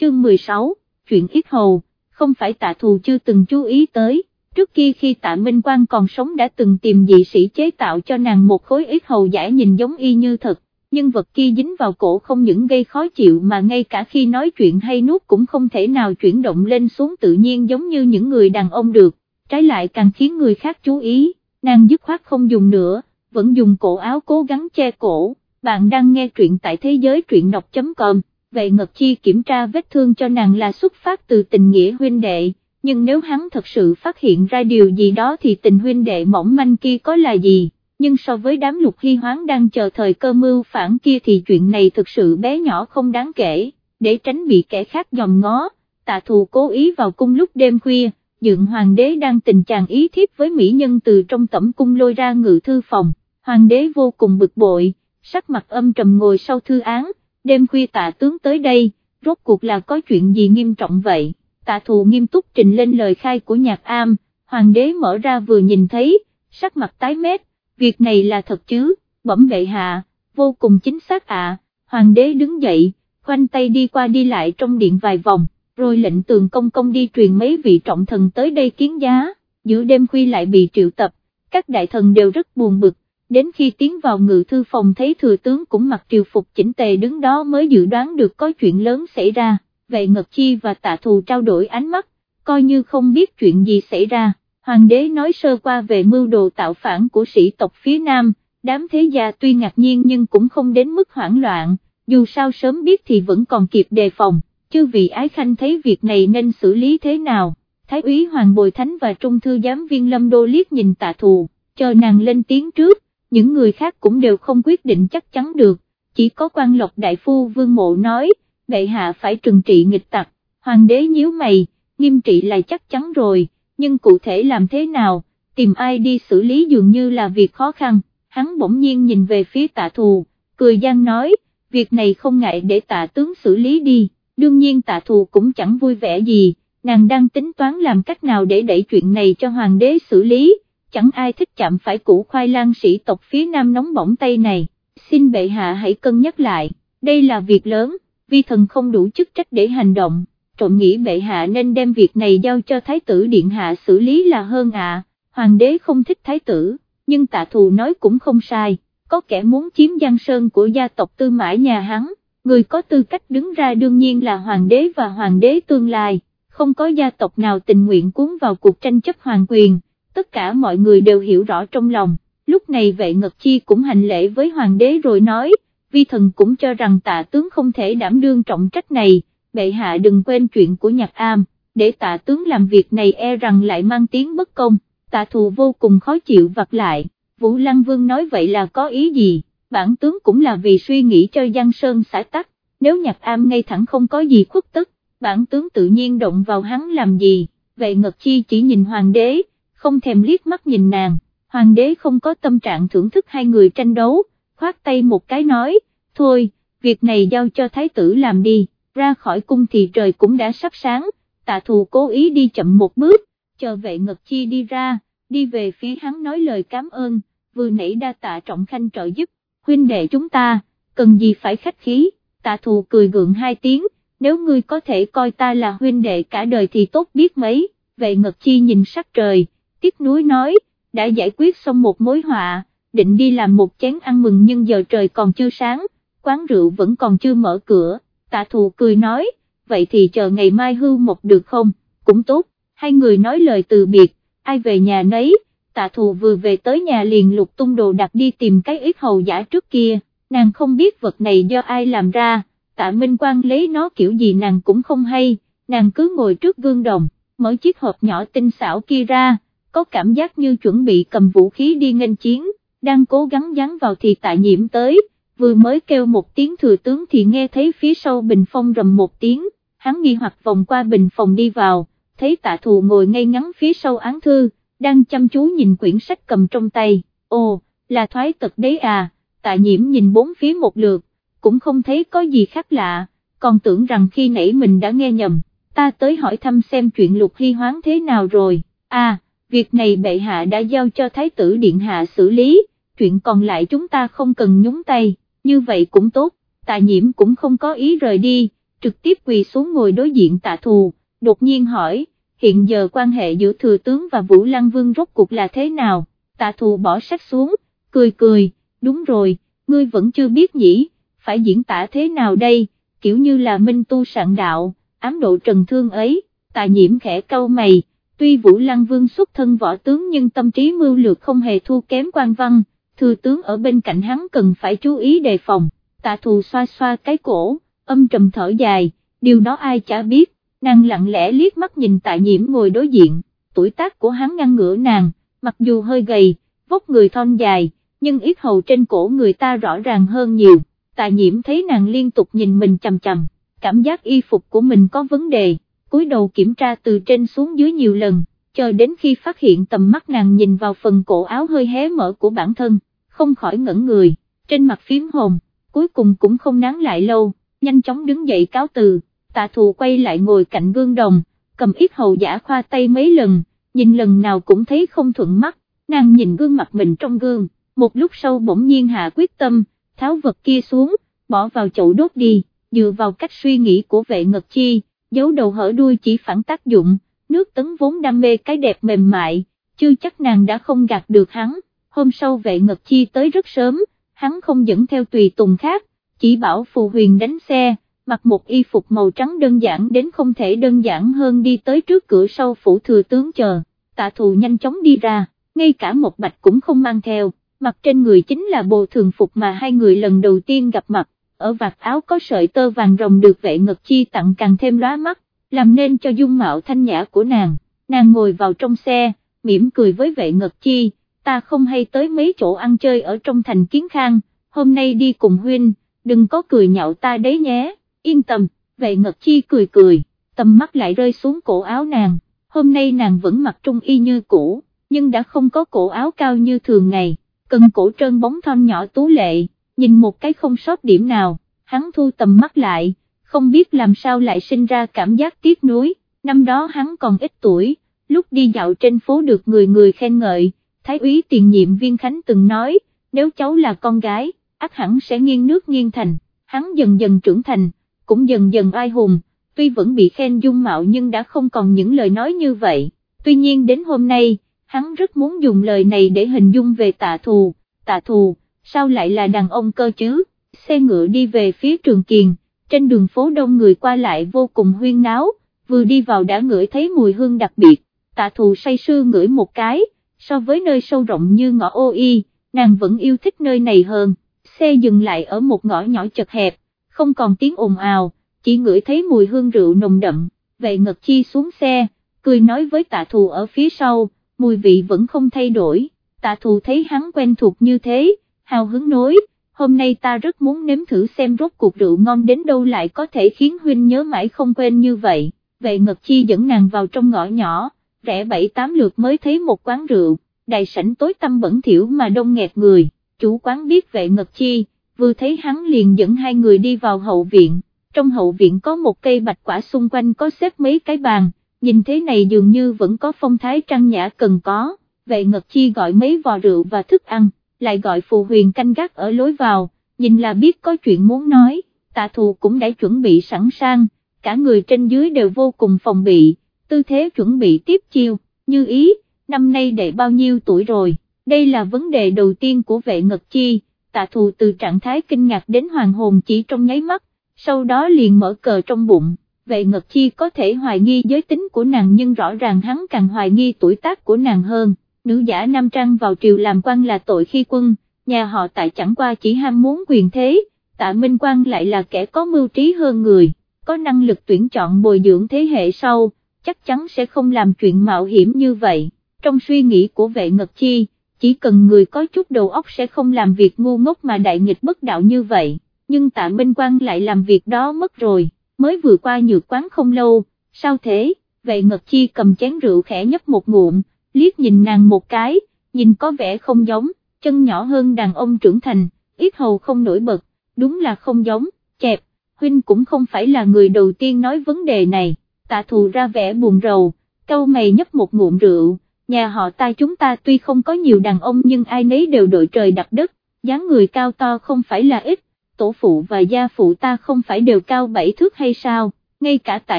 chương 16, chuyện ít hầu, không phải tạ thù chưa từng chú ý tới, trước kia khi tạ Minh Quang còn sống đã từng tìm dị sĩ chế tạo cho nàng một khối ít hầu giả nhìn giống y như thật, nhưng vật kia dính vào cổ không những gây khó chịu mà ngay cả khi nói chuyện hay nuốt cũng không thể nào chuyển động lên xuống tự nhiên giống như những người đàn ông được, trái lại càng khiến người khác chú ý, nàng dứt khoát không dùng nữa, vẫn dùng cổ áo cố gắng che cổ, bạn đang nghe truyện tại thế giới truyện đọc.com về Ngật Chi kiểm tra vết thương cho nàng là xuất phát từ tình nghĩa huynh đệ, nhưng nếu hắn thật sự phát hiện ra điều gì đó thì tình huynh đệ mỏng manh kia có là gì, nhưng so với đám lục hy hoáng đang chờ thời cơ mưu phản kia thì chuyện này thực sự bé nhỏ không đáng kể, để tránh bị kẻ khác dòm ngó, tạ thù cố ý vào cung lúc đêm khuya, dựng hoàng đế đang tình trạng ý thiếp với mỹ nhân từ trong tẩm cung lôi ra ngự thư phòng, hoàng đế vô cùng bực bội, sắc mặt âm trầm ngồi sau thư án, đêm khuya tạ tướng tới đây, rốt cuộc là có chuyện gì nghiêm trọng vậy, tạ thù nghiêm túc trình lên lời khai của nhạc am, hoàng đế mở ra vừa nhìn thấy, sắc mặt tái mét, việc này là thật chứ, bẩm bệ hạ, vô cùng chính xác ạ, hoàng đế đứng dậy, khoanh tay đi qua đi lại trong điện vài vòng, rồi lệnh tường công công đi truyền mấy vị trọng thần tới đây kiến giá, giữa đêm khuya lại bị triệu tập, các đại thần đều rất buồn bực, đến khi tiến vào ngự thư phòng thấy thừa tướng cũng mặc triều phục chỉnh tề đứng đó mới dự đoán được có chuyện lớn xảy ra, vậy Ngật Chi và tạ thù trao đổi ánh mắt, coi như không biết chuyện gì xảy ra, hoàng đế nói sơ qua về mưu đồ tạo phản của sĩ tộc phía Nam, đám thế gia tuy ngạc nhiên nhưng cũng không đến mức hoảng loạn, dù sao sớm biết thì vẫn còn kịp đề phòng, chứ vì ái khanh thấy việc này nên xử lý thế nào, Thái úy Hoàng Bồi Thánh và Trung Thư Giám viên Lâm Đô liếc nhìn tạ thù, chờ nàng lên tiếng trước, những người khác cũng đều không quyết định chắc chắn được, chỉ có quan lộc đại phu vương mộ nói, bệ hạ phải trừng trị nghịch tặc, hoàng đế nhíu mày, nghiêm trị là chắc chắn rồi, nhưng cụ thể làm thế nào, tìm ai đi xử lý dường như là việc khó khăn, hắn bỗng nhiên nhìn về phía tạ thù, cười gian nói, việc này không ngại để tạ tướng xử lý đi, đương nhiên tạ thù cũng chẳng vui vẻ gì, nàng đang tính toán làm cách nào để đẩy chuyện này cho hoàng đế xử lý chẳng ai thích chạm phải củ khoai lang sĩ tộc phía nam nóng bỏng Tây này, xin bệ hạ hãy cân nhắc lại, đây là việc lớn, vi thần không đủ chức trách để hành động, trộm nghĩ bệ hạ nên đem việc này giao cho thái tử điện hạ xử lý là hơn ạ, hoàng đế không thích thái tử, nhưng tạ thù nói cũng không sai, có kẻ muốn chiếm giang sơn của gia tộc tư mãi nhà hắn, người có tư cách đứng ra đương nhiên là hoàng đế và hoàng đế tương lai, không có gia tộc nào tình nguyện cuốn vào cuộc tranh chấp hoàng quyền tất cả mọi người đều hiểu rõ trong lòng, lúc này vệ ngật chi cũng hành lễ với hoàng đế rồi nói, vi thần cũng cho rằng tạ tướng không thể đảm đương trọng trách này, bệ hạ đừng quên chuyện của nhạc am, để tạ tướng làm việc này e rằng lại mang tiếng bất công, tạ thù vô cùng khó chịu vặt lại, Vũ Lăng Vương nói vậy là có ý gì, bản tướng cũng là vì suy nghĩ cho Giang Sơn xã tắc, nếu nhạc am ngay thẳng không có gì khuất tức, bản tướng tự nhiên động vào hắn làm gì, vậy Ngật Chi chỉ nhìn hoàng đế, không thèm liếc mắt nhìn nàng, hoàng đế không có tâm trạng thưởng thức hai người tranh đấu, khoát tay một cái nói, thôi, việc này giao cho thái tử làm đi, ra khỏi cung thì trời cũng đã sắp sáng, tạ thù cố ý đi chậm một bước, chờ vệ ngật chi đi ra, đi về phía hắn nói lời cảm ơn, vừa nãy đa tạ trọng khanh trợ giúp, huynh đệ chúng ta, cần gì phải khách khí, tạ thù cười gượng hai tiếng, nếu ngươi có thể coi ta là huynh đệ cả đời thì tốt biết mấy, vệ ngật chi nhìn sắc trời, tiếc nuối nói, đã giải quyết xong một mối họa, định đi làm một chén ăn mừng nhưng giờ trời còn chưa sáng, quán rượu vẫn còn chưa mở cửa, tạ thù cười nói, vậy thì chờ ngày mai hưu một được không, cũng tốt, hai người nói lời từ biệt, ai về nhà nấy, tạ thù vừa về tới nhà liền lục tung đồ đặt đi tìm cái ít hầu giả trước kia, nàng không biết vật này do ai làm ra, tạ Minh Quang lấy nó kiểu gì nàng cũng không hay, nàng cứ ngồi trước gương đồng, mở chiếc hộp nhỏ tinh xảo kia ra, có cảm giác như chuẩn bị cầm vũ khí đi nghênh chiến, đang cố gắng dán vào thì tạ nhiễm tới, vừa mới kêu một tiếng thừa tướng thì nghe thấy phía sau bình phong rầm một tiếng, hắn nghi hoặc vòng qua bình phòng đi vào, thấy tạ thù ngồi ngay ngắn phía sau án thư, đang chăm chú nhìn quyển sách cầm trong tay, ồ, là thoái tật đấy à, tạ nhiễm nhìn bốn phía một lượt, cũng không thấy có gì khác lạ, còn tưởng rằng khi nãy mình đã nghe nhầm, ta tới hỏi thăm xem chuyện lục hy hoáng thế nào rồi, à, việc này bệ hạ đã giao cho thái tử điện hạ xử lý, chuyện còn lại chúng ta không cần nhúng tay, như vậy cũng tốt, tạ nhiễm cũng không có ý rời đi, trực tiếp quỳ xuống ngồi đối diện tạ thù, đột nhiên hỏi, hiện giờ quan hệ giữa thừa tướng và Vũ Lăng Vương rốt cuộc là thế nào, tạ thù bỏ sách xuống, cười cười, đúng rồi, ngươi vẫn chưa biết nhỉ, phải diễn tả thế nào đây, kiểu như là minh tu sạn đạo, ám độ trần thương ấy, tạ nhiễm khẽ câu mày, tuy Vũ Lăng Vương xuất thân võ tướng nhưng tâm trí mưu lược không hề thua kém quan văn, thừa tướng ở bên cạnh hắn cần phải chú ý đề phòng, tạ thù xoa xoa cái cổ, âm trầm thở dài, điều đó ai chả biết, nàng lặng lẽ liếc mắt nhìn tạ nhiễm ngồi đối diện, tuổi tác của hắn ngăn ngửa nàng, mặc dù hơi gầy, vóc người thon dài, nhưng ít hầu trên cổ người ta rõ ràng hơn nhiều, tạ nhiễm thấy nàng liên tục nhìn mình chầm chầm, cảm giác y phục của mình có vấn đề, cúi đầu kiểm tra từ trên xuống dưới nhiều lần, chờ đến khi phát hiện tầm mắt nàng nhìn vào phần cổ áo hơi hé mở của bản thân, không khỏi ngẩn người, trên mặt phím hồn, cuối cùng cũng không nán lại lâu, nhanh chóng đứng dậy cáo từ, tạ thù quay lại ngồi cạnh gương đồng, cầm ít hầu giả khoa tay mấy lần, nhìn lần nào cũng thấy không thuận mắt, nàng nhìn gương mặt mình trong gương, một lúc sau bỗng nhiên hạ quyết tâm, tháo vật kia xuống, bỏ vào chậu đốt đi, dựa vào cách suy nghĩ của vệ ngật chi, giấu đầu hở đuôi chỉ phản tác dụng, nước tấn vốn đam mê cái đẹp mềm mại, chưa chắc nàng đã không gạt được hắn, hôm sau vệ ngật chi tới rất sớm, hắn không dẫn theo tùy tùng khác, chỉ bảo phù huyền đánh xe, mặc một y phục màu trắng đơn giản đến không thể đơn giản hơn đi tới trước cửa sau phủ thừa tướng chờ, tạ thù nhanh chóng đi ra, ngay cả một bạch cũng không mang theo, mặc trên người chính là bộ thường phục mà hai người lần đầu tiên gặp mặt, ở vạt áo có sợi tơ vàng rồng được vệ ngật chi tặng càng thêm lóa mắt, làm nên cho dung mạo thanh nhã của nàng, nàng ngồi vào trong xe, mỉm cười với vệ ngật chi, ta không hay tới mấy chỗ ăn chơi ở trong thành kiến khang, hôm nay đi cùng huynh, đừng có cười nhạo ta đấy nhé, yên tâm, vệ ngật chi cười cười, tầm mắt lại rơi xuống cổ áo nàng, hôm nay nàng vẫn mặc trung y như cũ, nhưng đã không có cổ áo cao như thường ngày, cần cổ trơn bóng thon nhỏ tú lệ, nhìn một cái không sót điểm nào, hắn thu tầm mắt lại, không biết làm sao lại sinh ra cảm giác tiếc nuối, năm đó hắn còn ít tuổi, lúc đi dạo trên phố được người người khen ngợi, Thái úy tiền nhiệm viên Khánh từng nói, nếu cháu là con gái, ác hẳn sẽ nghiêng nước nghiêng thành, hắn dần dần trưởng thành, cũng dần dần ai hùng, tuy vẫn bị khen dung mạo nhưng đã không còn những lời nói như vậy, tuy nhiên đến hôm nay, hắn rất muốn dùng lời này để hình dung về tạ thù, tạ thù, sao lại là đàn ông cơ chứ, xe ngựa đi về phía trường kiền, trên đường phố đông người qua lại vô cùng huyên náo, vừa đi vào đã ngửi thấy mùi hương đặc biệt, tạ thù say sưa ngửi một cái, so với nơi sâu rộng như ngõ ô y, nàng vẫn yêu thích nơi này hơn, xe dừng lại ở một ngõ nhỏ chật hẹp, không còn tiếng ồn ào, chỉ ngửi thấy mùi hương rượu nồng đậm, vệ ngật chi xuống xe, cười nói với tạ thù ở phía sau, mùi vị vẫn không thay đổi, tạ thù thấy hắn quen thuộc như thế, hào hứng nói, hôm nay ta rất muốn nếm thử xem rốt cuộc rượu ngon đến đâu lại có thể khiến huynh nhớ mãi không quên như vậy, vệ ngật chi dẫn nàng vào trong ngõ nhỏ, rẽ bảy tám lượt mới thấy một quán rượu, đại sảnh tối tăm bẩn thỉu mà đông nghẹt người, chủ quán biết vệ ngật chi, vừa thấy hắn liền dẫn hai người đi vào hậu viện, trong hậu viện có một cây bạch quả xung quanh có xếp mấy cái bàn, nhìn thế này dường như vẫn có phong thái trăng nhã cần có, vệ ngật chi gọi mấy vò rượu và thức ăn, lại gọi phù huyền canh gác ở lối vào, nhìn là biết có chuyện muốn nói, tạ thù cũng đã chuẩn bị sẵn sàng, cả người trên dưới đều vô cùng phòng bị, tư thế chuẩn bị tiếp chiêu, như ý, năm nay đệ bao nhiêu tuổi rồi, đây là vấn đề đầu tiên của vệ ngật chi, tạ thù từ trạng thái kinh ngạc đến hoàng hồn chỉ trong nháy mắt, sau đó liền mở cờ trong bụng, vệ ngật chi có thể hoài nghi giới tính của nàng nhưng rõ ràng hắn càng hoài nghi tuổi tác của nàng hơn, nữ giả Nam Trang vào triều làm quan là tội khi quân, nhà họ tại chẳng qua chỉ ham muốn quyền thế, tạ Minh Quang lại là kẻ có mưu trí hơn người, có năng lực tuyển chọn bồi dưỡng thế hệ sau, chắc chắn sẽ không làm chuyện mạo hiểm như vậy, trong suy nghĩ của vệ ngật chi, chỉ cần người có chút đầu óc sẽ không làm việc ngu ngốc mà đại nghịch bất đạo như vậy, nhưng tạ Minh Quang lại làm việc đó mất rồi, mới vừa qua nhược quán không lâu, sao thế, vệ ngật chi cầm chén rượu khẽ nhấp một ngụm, liếc nhìn nàng một cái, nhìn có vẻ không giống, chân nhỏ hơn đàn ông trưởng thành, ít hầu không nổi bật, đúng là không giống, chẹp, huynh cũng không phải là người đầu tiên nói vấn đề này tạ thù ra vẻ buồn rầu, câu mày nhấp một ngụm rượu, nhà họ ta chúng ta tuy không có nhiều đàn ông nhưng ai nấy đều đội trời đặt đất, dáng người cao to không phải là ít, tổ phụ và gia phụ ta không phải đều cao bảy thước hay sao, ngay cả tạ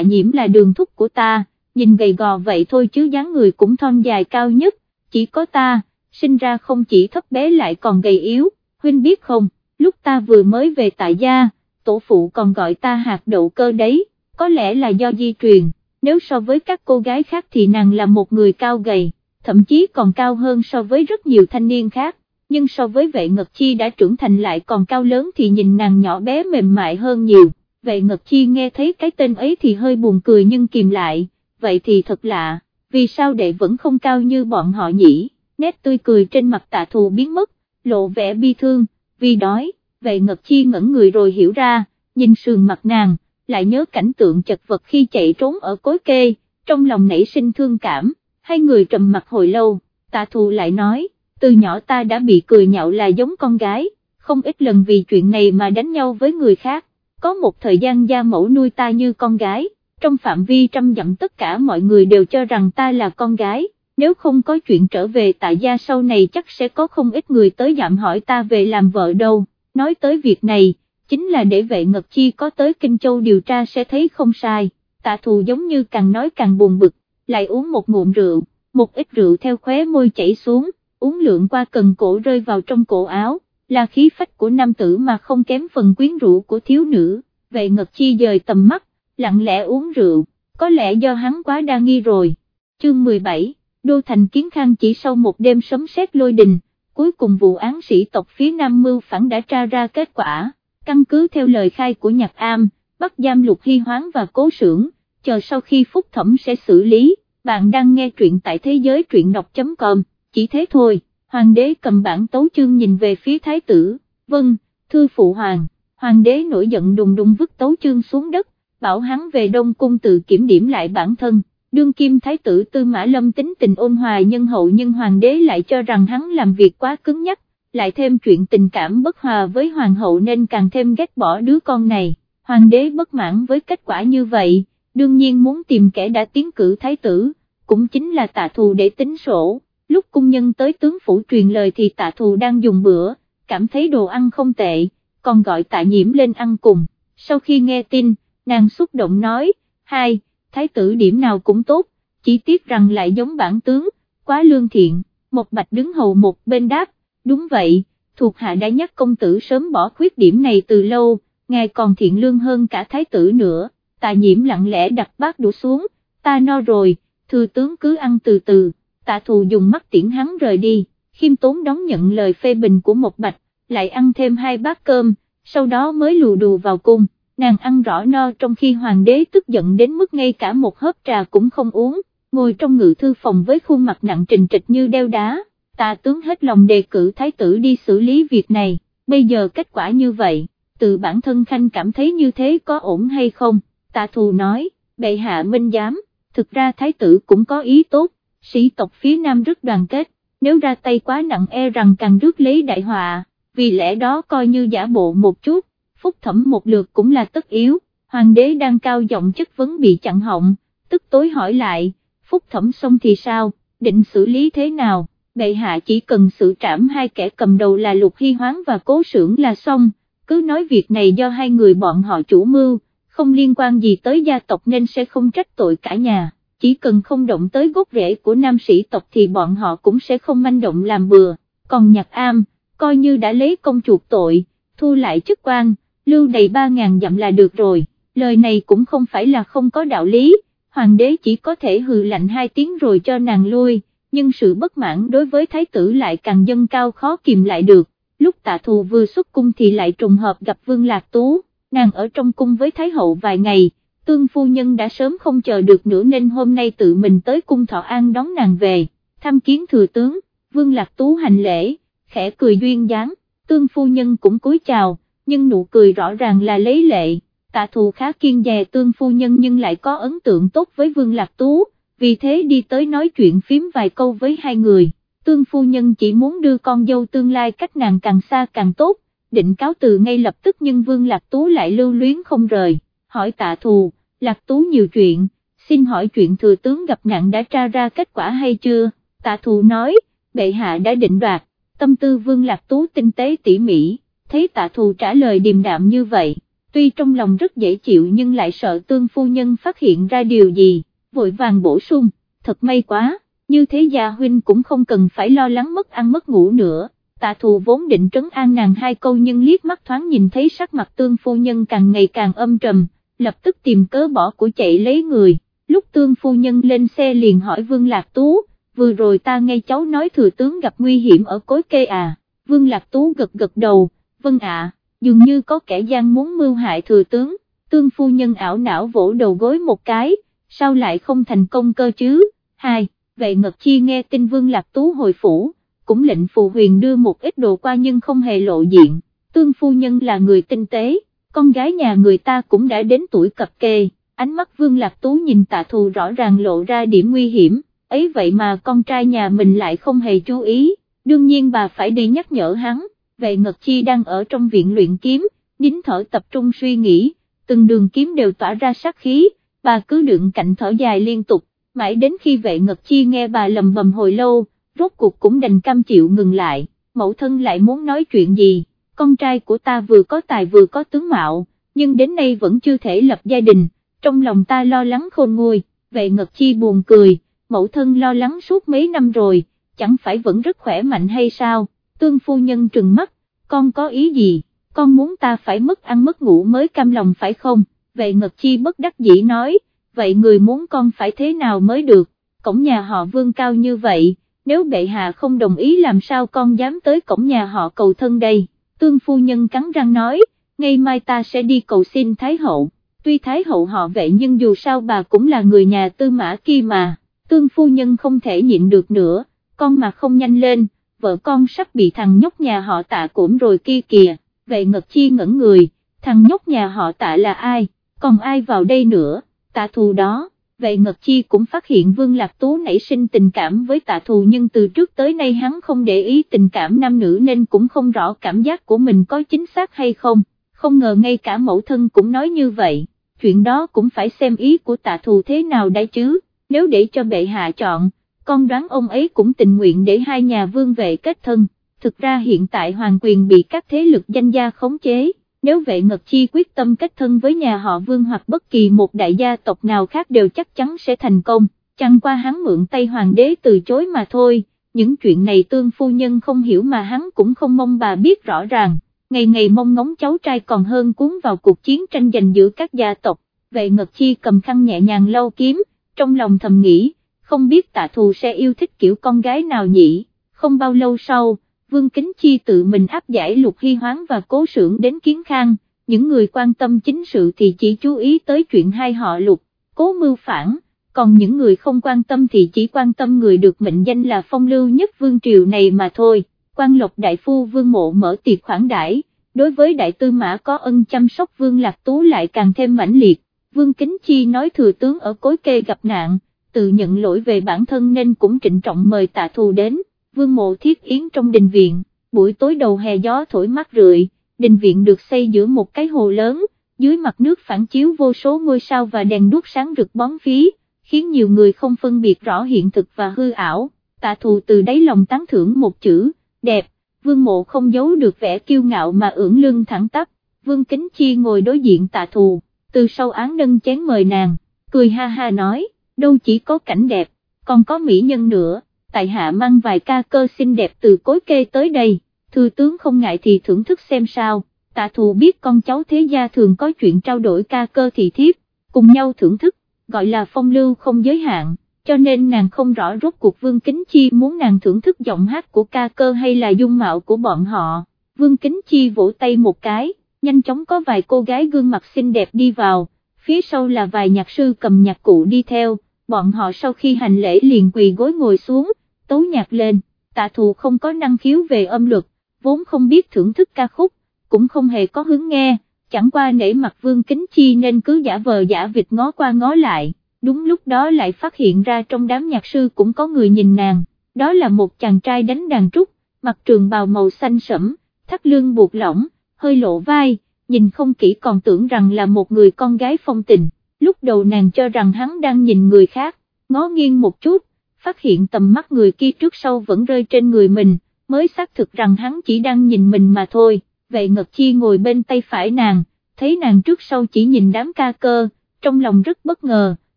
nhiễm là đường thúc của ta, nhìn gầy gò vậy thôi chứ dáng người cũng thon dài cao nhất, chỉ có ta, sinh ra không chỉ thấp bé lại còn gầy yếu, huynh biết không, lúc ta vừa mới về tại gia, tổ phụ còn gọi ta hạt đậu cơ đấy, có lẽ là do di truyền, nếu so với các cô gái khác thì nàng là một người cao gầy, thậm chí còn cao hơn so với rất nhiều thanh niên khác, nhưng so với vệ ngật chi đã trưởng thành lại còn cao lớn thì nhìn nàng nhỏ bé mềm mại hơn nhiều, vệ ngật chi nghe thấy cái tên ấy thì hơi buồn cười nhưng kìm lại, vậy thì thật lạ, vì sao đệ vẫn không cao như bọn họ nhỉ, nét tươi cười trên mặt tạ thù biến mất, lộ vẻ bi thương, vì đói, vệ ngật chi ngẩn người rồi hiểu ra, nhìn sườn mặt nàng, lại nhớ cảnh tượng chật vật khi chạy trốn ở cối kê, trong lòng nảy sinh thương cảm, hai người trầm mặt hồi lâu, tạ thù lại nói, từ nhỏ ta đã bị cười nhạo là giống con gái, không ít lần vì chuyện này mà đánh nhau với người khác, có một thời gian gia mẫu nuôi ta như con gái, trong phạm vi trăm dặm tất cả mọi người đều cho rằng ta là con gái, nếu không có chuyện trở về tại gia sau này chắc sẽ có không ít người tới dạm hỏi ta về làm vợ đâu, nói tới việc này, chính là để vệ ngật chi có tới Kinh Châu điều tra sẽ thấy không sai, tạ thù giống như càng nói càng buồn bực, lại uống một ngụm rượu, một ít rượu theo khóe môi chảy xuống, uống lượng qua cần cổ rơi vào trong cổ áo, là khí phách của nam tử mà không kém phần quyến rũ của thiếu nữ, vệ ngật chi dời tầm mắt, lặng lẽ uống rượu, có lẽ do hắn quá đa nghi rồi. Chương 17, Đô Thành Kiến Khang chỉ sau một đêm sấm sét lôi đình, cuối cùng vụ án sĩ tộc phía Nam Mưu phản đã tra ra kết quả, căn cứ theo lời khai của Nhạc Am, bắt giam Lục Hy Hoáng và Cố Sưởng, chờ sau khi phúc thẩm sẽ xử lý, bạn đang nghe truyện tại thế giới truyện đọc.com, chỉ thế thôi, hoàng đế cầm bản tấu chương nhìn về phía thái tử, vâng, thư phụ hoàng, hoàng đế nổi giận đùng đùng vứt tấu chương xuống đất, bảo hắn về Đông Cung tự kiểm điểm lại bản thân. Đương kim thái tử Tư Mã Lâm tính tình ôn hòa nhân hậu nhưng hoàng đế lại cho rằng hắn làm việc quá cứng nhắc, lại thêm chuyện tình cảm bất hòa với hoàng hậu nên càng thêm ghét bỏ đứa con này, hoàng đế bất mãn với kết quả như vậy, đương nhiên muốn tìm kẻ đã tiến cử thái tử, cũng chính là tạ thù để tính sổ, lúc cung nhân tới tướng phủ truyền lời thì tạ thù đang dùng bữa, cảm thấy đồ ăn không tệ, còn gọi tạ nhiễm lên ăn cùng, sau khi nghe tin, nàng xúc động nói, hai, thái tử điểm nào cũng tốt, chỉ tiếc rằng lại giống bản tướng, quá lương thiện, một bạch đứng hầu một bên đáp, đúng vậy, thuộc hạ đã nhắc công tử sớm bỏ khuyết điểm này từ lâu, ngài còn thiện lương hơn cả thái tử nữa, tạ nhiễm lặng lẽ đặt bát đũa xuống, ta no rồi, thư tướng cứ ăn từ từ, tạ thù dùng mắt tiễn hắn rời đi, khiêm tốn đón nhận lời phê bình của một bạch, lại ăn thêm hai bát cơm, sau đó mới lù đù vào cung nàng ăn rõ no trong khi hoàng đế tức giận đến mức ngay cả một hớp trà cũng không uống, ngồi trong ngự thư phòng với khuôn mặt nặng trình trịch như đeo đá, tà tướng hết lòng đề cử thái tử đi xử lý việc này, bây giờ kết quả như vậy, từ bản thân khanh cảm thấy như thế có ổn hay không, tà thù nói, bệ hạ minh giám, thực ra thái tử cũng có ý tốt, sĩ tộc phía nam rất đoàn kết, nếu ra tay quá nặng e rằng càng rước lấy đại họa, vì lẽ đó coi như giả bộ một chút, phúc thẩm một lượt cũng là tất yếu, hoàng đế đang cao giọng chất vấn bị chặn họng, tức tối hỏi lại, phúc thẩm xong thì sao, định xử lý thế nào, bệ hạ chỉ cần xử trảm hai kẻ cầm đầu là lục hy hoáng và cố sưởng là xong, cứ nói việc này do hai người bọn họ chủ mưu, không liên quan gì tới gia tộc nên sẽ không trách tội cả nhà, chỉ cần không động tới gốc rễ của nam sĩ tộc thì bọn họ cũng sẽ không manh động làm bừa, còn nhạc am, coi như đã lấy công chuộc tội, thu lại chức quan lưu đầy ba ngàn dặm là được rồi, lời này cũng không phải là không có đạo lý, hoàng đế chỉ có thể hừ lạnh hai tiếng rồi cho nàng lui, nhưng sự bất mãn đối với thái tử lại càng dâng cao khó kìm lại được, lúc tạ thù vừa xuất cung thì lại trùng hợp gặp vương lạc tú, nàng ở trong cung với thái hậu vài ngày, tương phu nhân đã sớm không chờ được nữa nên hôm nay tự mình tới cung thọ an đón nàng về, thăm kiến thừa tướng, vương lạc tú hành lễ, khẽ cười duyên dáng, tương phu nhân cũng cúi chào, nhưng nụ cười rõ ràng là lấy lệ, tạ thù khá kiên dè tương phu nhân nhưng lại có ấn tượng tốt với Vương Lạc Tú, vì thế đi tới nói chuyện phím vài câu với hai người, tương phu nhân chỉ muốn đưa con dâu tương lai cách nàng càng xa càng tốt, định cáo từ ngay lập tức nhưng Vương Lạc Tú lại lưu luyến không rời, hỏi tạ thù, Lạc Tú nhiều chuyện, xin hỏi chuyện thừa tướng gặp nạn đã tra ra kết quả hay chưa, tạ thù nói, bệ hạ đã định đoạt, tâm tư Vương Lạc Tú tinh tế tỉ mỉ thấy tạ thù trả lời điềm đạm như vậy, tuy trong lòng rất dễ chịu nhưng lại sợ tương phu nhân phát hiện ra điều gì, vội vàng bổ sung, thật may quá, như thế gia huynh cũng không cần phải lo lắng mất ăn mất ngủ nữa. Tạ thù vốn định trấn an nàng hai câu nhưng liếc mắt thoáng nhìn thấy sắc mặt tương phu nhân càng ngày càng âm trầm, lập tức tìm cớ bỏ của chạy lấy người, lúc tương phu nhân lên xe liền hỏi Vương Lạc Tú, vừa rồi ta nghe cháu nói thừa tướng gặp nguy hiểm ở cối kê à, Vương Lạc Tú gật gật đầu, vâng ạ, dường như có kẻ gian muốn mưu hại thừa tướng, tương phu nhân ảo não vỗ đầu gối một cái, sao lại không thành công cơ chứ, hai, vậy Ngật Chi nghe tin Vương Lạc Tú hồi phủ, cũng lệnh phù huyền đưa một ít đồ qua nhưng không hề lộ diện, tương phu nhân là người tinh tế, con gái nhà người ta cũng đã đến tuổi cập kê, ánh mắt Vương Lạc Tú nhìn tạ thù rõ ràng lộ ra điểm nguy hiểm, ấy vậy mà con trai nhà mình lại không hề chú ý, đương nhiên bà phải đi nhắc nhở hắn, về Ngật Chi đang ở trong viện luyện kiếm, nín thở tập trung suy nghĩ, từng đường kiếm đều tỏa ra sát khí, bà cứ đựng cạnh thở dài liên tục, mãi đến khi vệ Ngật Chi nghe bà lầm bầm hồi lâu, rốt cuộc cũng đành cam chịu ngừng lại, mẫu thân lại muốn nói chuyện gì, con trai của ta vừa có tài vừa có tướng mạo, nhưng đến nay vẫn chưa thể lập gia đình, trong lòng ta lo lắng khôn nguôi, vệ ngật chi buồn cười, mẫu thân lo lắng suốt mấy năm rồi, chẳng phải vẫn rất khỏe mạnh hay sao, tương phu nhân trừng mắt, con có ý gì, con muốn ta phải mất ăn mất ngủ mới cam lòng phải không, vệ ngật chi bất đắc dĩ nói, vậy người muốn con phải thế nào mới được, cổng nhà họ vương cao như vậy nếu bệ hạ không đồng ý làm sao con dám tới cổng nhà họ cầu thân đây, tương phu nhân cắn răng nói, ngày mai ta sẽ đi cầu xin Thái hậu, tuy Thái hậu họ vệ nhưng dù sao bà cũng là người nhà tư mã kia mà, tương phu nhân không thể nhịn được nữa, con mà không nhanh lên, vợ con sắp bị thằng nhóc nhà họ tạ cổm rồi kia kìa, vệ ngật chi ngẩn người, thằng nhóc nhà họ tạ là ai, còn ai vào đây nữa, tạ thù đó. Vệ Ngật Chi cũng phát hiện Vương Lạc Tú nảy sinh tình cảm với tạ thù nhưng từ trước tới nay hắn không để ý tình cảm nam nữ nên cũng không rõ cảm giác của mình có chính xác hay không, không ngờ ngay cả mẫu thân cũng nói như vậy, chuyện đó cũng phải xem ý của tạ thù thế nào đấy chứ, nếu để cho bệ hạ chọn, con đoán ông ấy cũng tình nguyện để hai nhà vương vệ kết thân, thực ra hiện tại hoàng quyền bị các thế lực danh gia khống chế nếu vệ ngật chi quyết tâm kết thân với nhà họ vương hoặc bất kỳ một đại gia tộc nào khác đều chắc chắn sẽ thành công, chẳng qua hắn mượn tay hoàng đế từ chối mà thôi, những chuyện này tương phu nhân không hiểu mà hắn cũng không mong bà biết rõ ràng, ngày ngày mong ngóng cháu trai còn hơn cuốn vào cuộc chiến tranh giành giữa các gia tộc, vệ ngật chi cầm khăn nhẹ nhàng lau kiếm, trong lòng thầm nghĩ, không biết tạ thù sẽ yêu thích kiểu con gái nào nhỉ, không bao lâu sau Vương Kính Chi tự mình áp giải Lục Hy Hoáng và Cố Sưởng đến Kiến Khang, những người quan tâm chính sự thì chỉ chú ý tới chuyện hai họ Lục, Cố Mưu Phản, còn những người không quan tâm thì chỉ quan tâm người được mệnh danh là phong lưu nhất vương triều này mà thôi, quan lộc đại phu vương mộ mở tiệc khoản đãi. Đối với đại tư mã có ân chăm sóc vương lạc tú lại càng thêm mãnh liệt, vương kính chi nói thừa tướng ở cối kê gặp nạn, tự nhận lỗi về bản thân nên cũng trịnh trọng mời tạ thù đến vương mộ thiết yến trong đình viện, buổi tối đầu hè gió thổi mát rượi, đình viện được xây giữa một cái hồ lớn, dưới mặt nước phản chiếu vô số ngôi sao và đèn đuốc sáng rực bón phí, khiến nhiều người không phân biệt rõ hiện thực và hư ảo, tạ thù từ đáy lòng tán thưởng một chữ, đẹp, vương mộ không giấu được vẻ kiêu ngạo mà ưỡn lưng thẳng tắp, vương kính chi ngồi đối diện tạ thù, từ sau án nâng chén mời nàng, cười ha ha nói, đâu chỉ có cảnh đẹp, còn có mỹ nhân nữa. Tại hạ mang vài ca cơ xinh đẹp từ cối kê tới đây, thư tướng không ngại thì thưởng thức xem sao, tạ thù biết con cháu thế gia thường có chuyện trao đổi ca cơ thì thiếp, cùng nhau thưởng thức, gọi là phong lưu không giới hạn, cho nên nàng không rõ rốt cuộc Vương Kính Chi muốn nàng thưởng thức giọng hát của ca cơ hay là dung mạo của bọn họ, Vương Kính Chi vỗ tay một cái, nhanh chóng có vài cô gái gương mặt xinh đẹp đi vào, phía sau là vài nhạc sư cầm nhạc cụ đi theo bọn họ sau khi hành lễ liền quỳ gối ngồi xuống, tấu nhạc lên, tạ thù không có năng khiếu về âm luật, vốn không biết thưởng thức ca khúc, cũng không hề có hứng nghe, chẳng qua nể mặt vương kính chi nên cứ giả vờ giả vịt ngó qua ngó lại, đúng lúc đó lại phát hiện ra trong đám nhạc sư cũng có người nhìn nàng, đó là một chàng trai đánh đàn trúc, mặc trường bào màu xanh sẫm, thắt lưng buộc lỏng, hơi lộ vai, nhìn không kỹ còn tưởng rằng là một người con gái phong tình lúc đầu nàng cho rằng hắn đang nhìn người khác, ngó nghiêng một chút, phát hiện tầm mắt người kia trước sau vẫn rơi trên người mình, mới xác thực rằng hắn chỉ đang nhìn mình mà thôi, vậy ngật chi ngồi bên tay phải nàng, thấy nàng trước sau chỉ nhìn đám ca cơ, trong lòng rất bất ngờ,